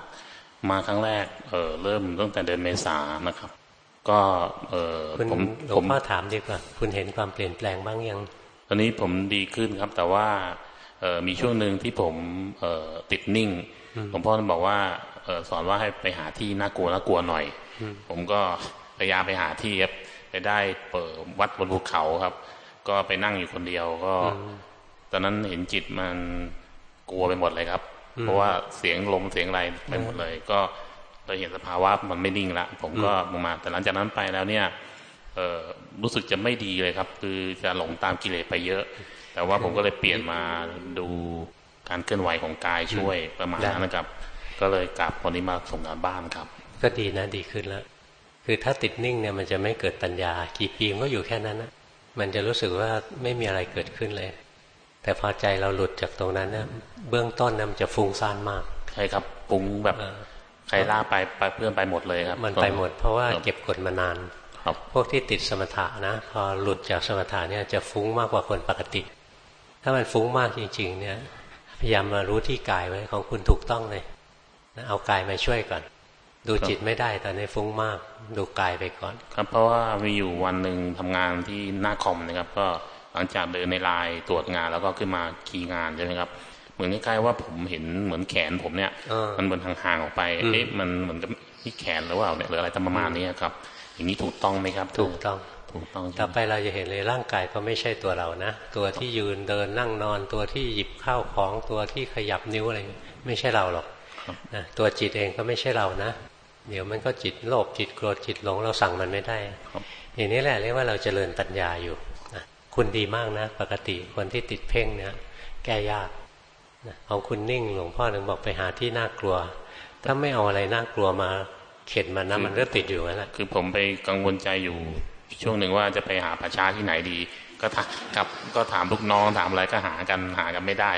มาครั้งแรกเออเริ่มตั้งแต่เดือนเมษานะครับ ก็เออผมผมมาถามดีกว่า คุณเห็นความเปลี่ยนแปลงบ้างยัง ตอนนี้ผมดีขึ้นครับ แต่ว่าเออมีช่วงหนึ่งที่ผมเออติดนิ่งหลวงพ่อท่านบอกว่าเออสอนว่าให้ไปหาที่น่ากลัวน่ากลัวหน่อย ผมก็พยายามไปหาที่ครับไปได้เปิดวัดบนภูเขาครับ ก็ไปนั่งอยู่คนเดียวก็ ตอนนั้นเห็นจิตมันกลัวไปหมดเลยครับ เพราะว่าเสียงลมเสียงอะไรไปหมดเลย ก็เลยเห็นสภาวะมันไม่นิ่งละผมก็ลงมา แต่หลังจากนั้นไปแล้วเนี่ยเออ รู้สึกจะไม่ดีเลยครับ คือจะหลงตามกิเลสไปเยอะ แต่ว่าผมก็เลยเปลี่ยนมาดูการเคลื่อนไหวของกายช่วยประมาณนั้นนะครับ ก็เลยกลับวันนี้มาส่งงานบ้านครับ ก็ดีนะดีขึ้นแล้ว คือถ้าติดนิ่งเนี่ยมันจะไม่เกิดปัญญา กี่ปีก็อยู่แค่นั้นนะมันจะรู้สึกว่าไม่มีอะไรเกิดขึ้นเลย แต่พอใจเราหลุดจากตรงนั้นเนี่ยเบื้องต้นนะมันจะฟุ้งซ่านมากใช่ครับฟุ้งแบบใครล่าไปไปเพื่อนไปหมดเลยครับ มันไปหมดเพราะว่าเก็บกดมานานครับ พวกที่ติดสมถะนะ พอหลุดจากสมถะเนี่ยจะฟุ้งมากกว่าคนปกติ ถ้ามันฟุ้งมากจริง ๆ เนี่ย พยายามมารู้ที่กายไว้ของคุณถูกต้องเลยเอากายมาช่วยก่อน ดูจิตไม่ได้ตอนนี้ฟุ้งมาก ดูกายไปก่อน ครับ เพราะว่ามีอยู่วันหนึ่งทำงานที่หน้าคอมนะครับ ก็ลังจากเดินในลายตรวจงานแล้วก็ขึ้นมาคีย์งานใช่ไหมครับเหมือนใกล้ๆว่าผมเห็นเหมือนแขนผมเนี่ย มันเหมือนห่างๆออกไปเอ๊ะมันเหมือนกับที่แขนหรือว่าเนี่ยหรืออะไรประมาณนี้ครับ อย่างนี้ถูกต้องไหมครับ ถูกต้องถูกต้องต่อไปเราจะเห็นเลยร่างกายก็ไม่ใช่ตัวเรานะ ตัวที่ยืนเดินนั่งนอนตัวที่หยิบข้าวของตัวที่ขยับนิ้วอะไรไม่ใช่เราหรอกนะตัวจิตเองก็ไม่ใช่เรานะ เดี๋ยวมันก็จิตโลภจิตโกรธจิตหลงเราสั่งมันไม่ได้อย่างนี้แหละเรียกว่าเราเจริญปัญญาอยู่คุณดีมากนะ ปกติคนที่ติดเพ่งเนี่ยแก้ยากของคุณนิ่งหลวงพ่อถึงบอกไปหาที่น่ากลัว ถ้าไม่เอาอะไรน่ากลัวมา เข็ดมันนะมันก็ติดอยู่นั่นแหละคือผมไปกังวลใจอยู่ ช่วงหนึ่งว่าจะไปหาประชาที่ไหนดี ก็ถามกับก็ถามลูกน้องถามอะไรก็หากันหากันไม่ได้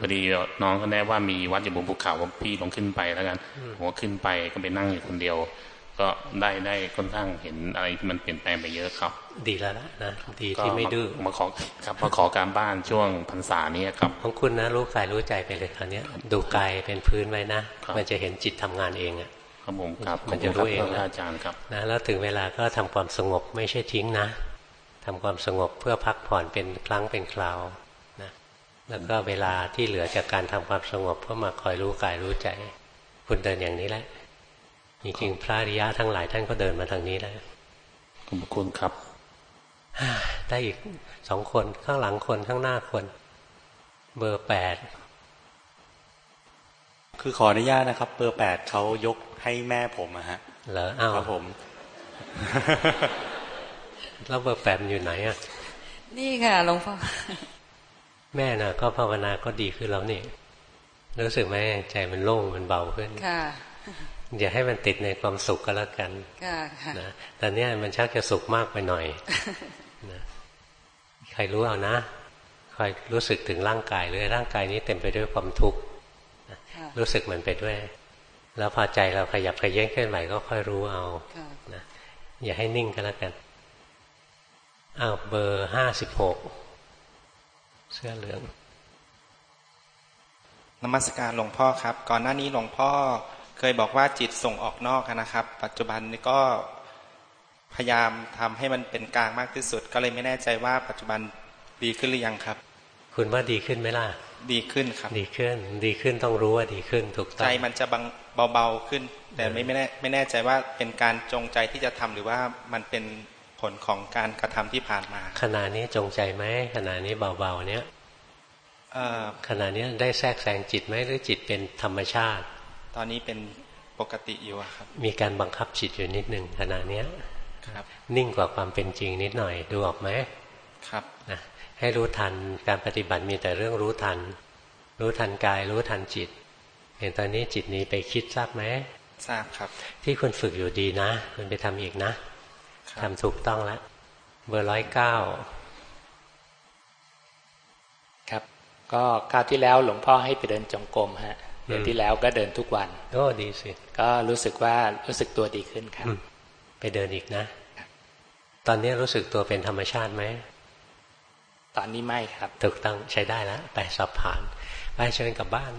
พอดีน้องก็แน่ว่ามีวัดอยู่บนภูเขาพี่ลองขึ้นไปแล้วกันผมขึ้นไปก็ไปนั่งอยู่คนเดียว ก็ได้ได้ค่อนข้างเห็นอะไรที่มันเปลี่ยนแปลงไปเยอะครับ ดีแล้วนะดีที่ไม่ดื้อมาขอครับมาขอการบ้านช่วงพรรษานี้ครับของคุณนะรู้กายรู้ใจไปเลยคราวนี้ดูกายเป็นพื้นไว้นะมันจะเห็นจิตทำงานเองอะ ครับผมครับมันจะรู้เองนะอาจารย์ครับนะแล้วถึงเวลาก็ทำความสงบไม่ใช่ทิ้งนะทำความสงบเพื่อพักผ่อนเป็นครั้งเป็นคราวนะแล้วก็เวลาที่เหลือจากการทำความสงบก็มาคอยรู้กายรู้ใจ คุณเดินอย่างนี้แหละจริงๆพระอริยะทั้งหลายท่านก็เดินมาทางนี้แล้วขอบคุณครับได้อีกสองคนข้างหลังคนข้างหน้าคน เบอร์แปดคือขออนุญาตนะครับ เบอร์แปดเขายก ให้แม่ผมอะฮะ เหรออ้าวครับผมแล้วเบอร์แปดอยู่ไหนอะนี่ค่ะหลวงพ่อแม่น่ะ ก็ภาวนาก็ดีขึ้นแล้วนี่รู้สึกไหมใจมันโล่งมันเบาขึ้นค่ะอย่าให้มันติดในความสุขก็แล้วกันนะแต่เนี้ยมันชักจะสุขมากไปหน่อยนะใครรู้เอานะคอยรู้สึกถึงร่างกายเลยร่างกายนี้เต็มไปด้วยความทุกข์รู้สึกมันไปด้วย แล้วพอใจเราขยับขยื่นขึ้นไหวก็ค่อยรู้เอานะอย่าให้นิ่งก็แล้วกันอ้าวเบอร์ห้าสิบหกเสื้อเหลืองนมัสการหลวงพ่อครับ ก่อนหน้านี้หลวงพ่อเคยบอกว่าจิตส่งออกนอกนะครับ ปัจจุบันนี้ก็พยายามทำให้มันเป็นกลางมากที่สุด ก็เลยไม่แน่ใจว่าปัจจุบันดีขึ้นหรือยังครับ คุณว่าดีขึ้นไหมล่ะ ดีขึ้นครับ ดีขึ้น ดีขึ้นต้องรู้ว่าดีขึ้นถูกต้องใจมันจะบาง เบาๆขึ้น แต่ไม่ไม่แน่ไม่แน่ใจว่าเป็นการจงใจที่จะทำหรือว่ามันเป็นผลของการกระทำที่ผ่านมา ขณะนี้จงใจไหมขณะนี้เบาๆเนี้ยขณะนี้ได้แทรกแซงจิตไหมหรือจิตเป็นธรรมชาติ ตอนนี้เป็นปกติอยู่ครับ มีการบังคับจิตอยู่นิดหนึ่งขณะเนี้ยครับ นิ่งกว่าความเป็นจริงนิดหน่อยดูออกไหมครับนะให้รู้ทันการปฏิบัติมีแต่เรื่องรู้ทัน รู้ทันกายรู้ทันจิต เห็นตอนนี้จิตนี้ไปคิดทราบไหมทราบครับ ที่คุณฝึกอยู่ดีนะ คุณไปทำอีกนะทำถูกต้องแล้วเบอร์ร้อยเก้าครับ ก็คราวที่แล้วหลวงพ่อให้ไปเดินจงกรมฮะเดือนที่แล้วก็เดินทุกวันโอ้ดีสิก็รู้สึกว่ารู้สึกตัวดีขึ้นครับ ไปเดินอีกนะ ตอนนี้รู้สึกตัวเป็นธรรมชาติไหมตอนนี้ไม่ครับถูกต้องใช้ได้แล้วไปสอบผ่าน ไปเชิญกลับบ้าน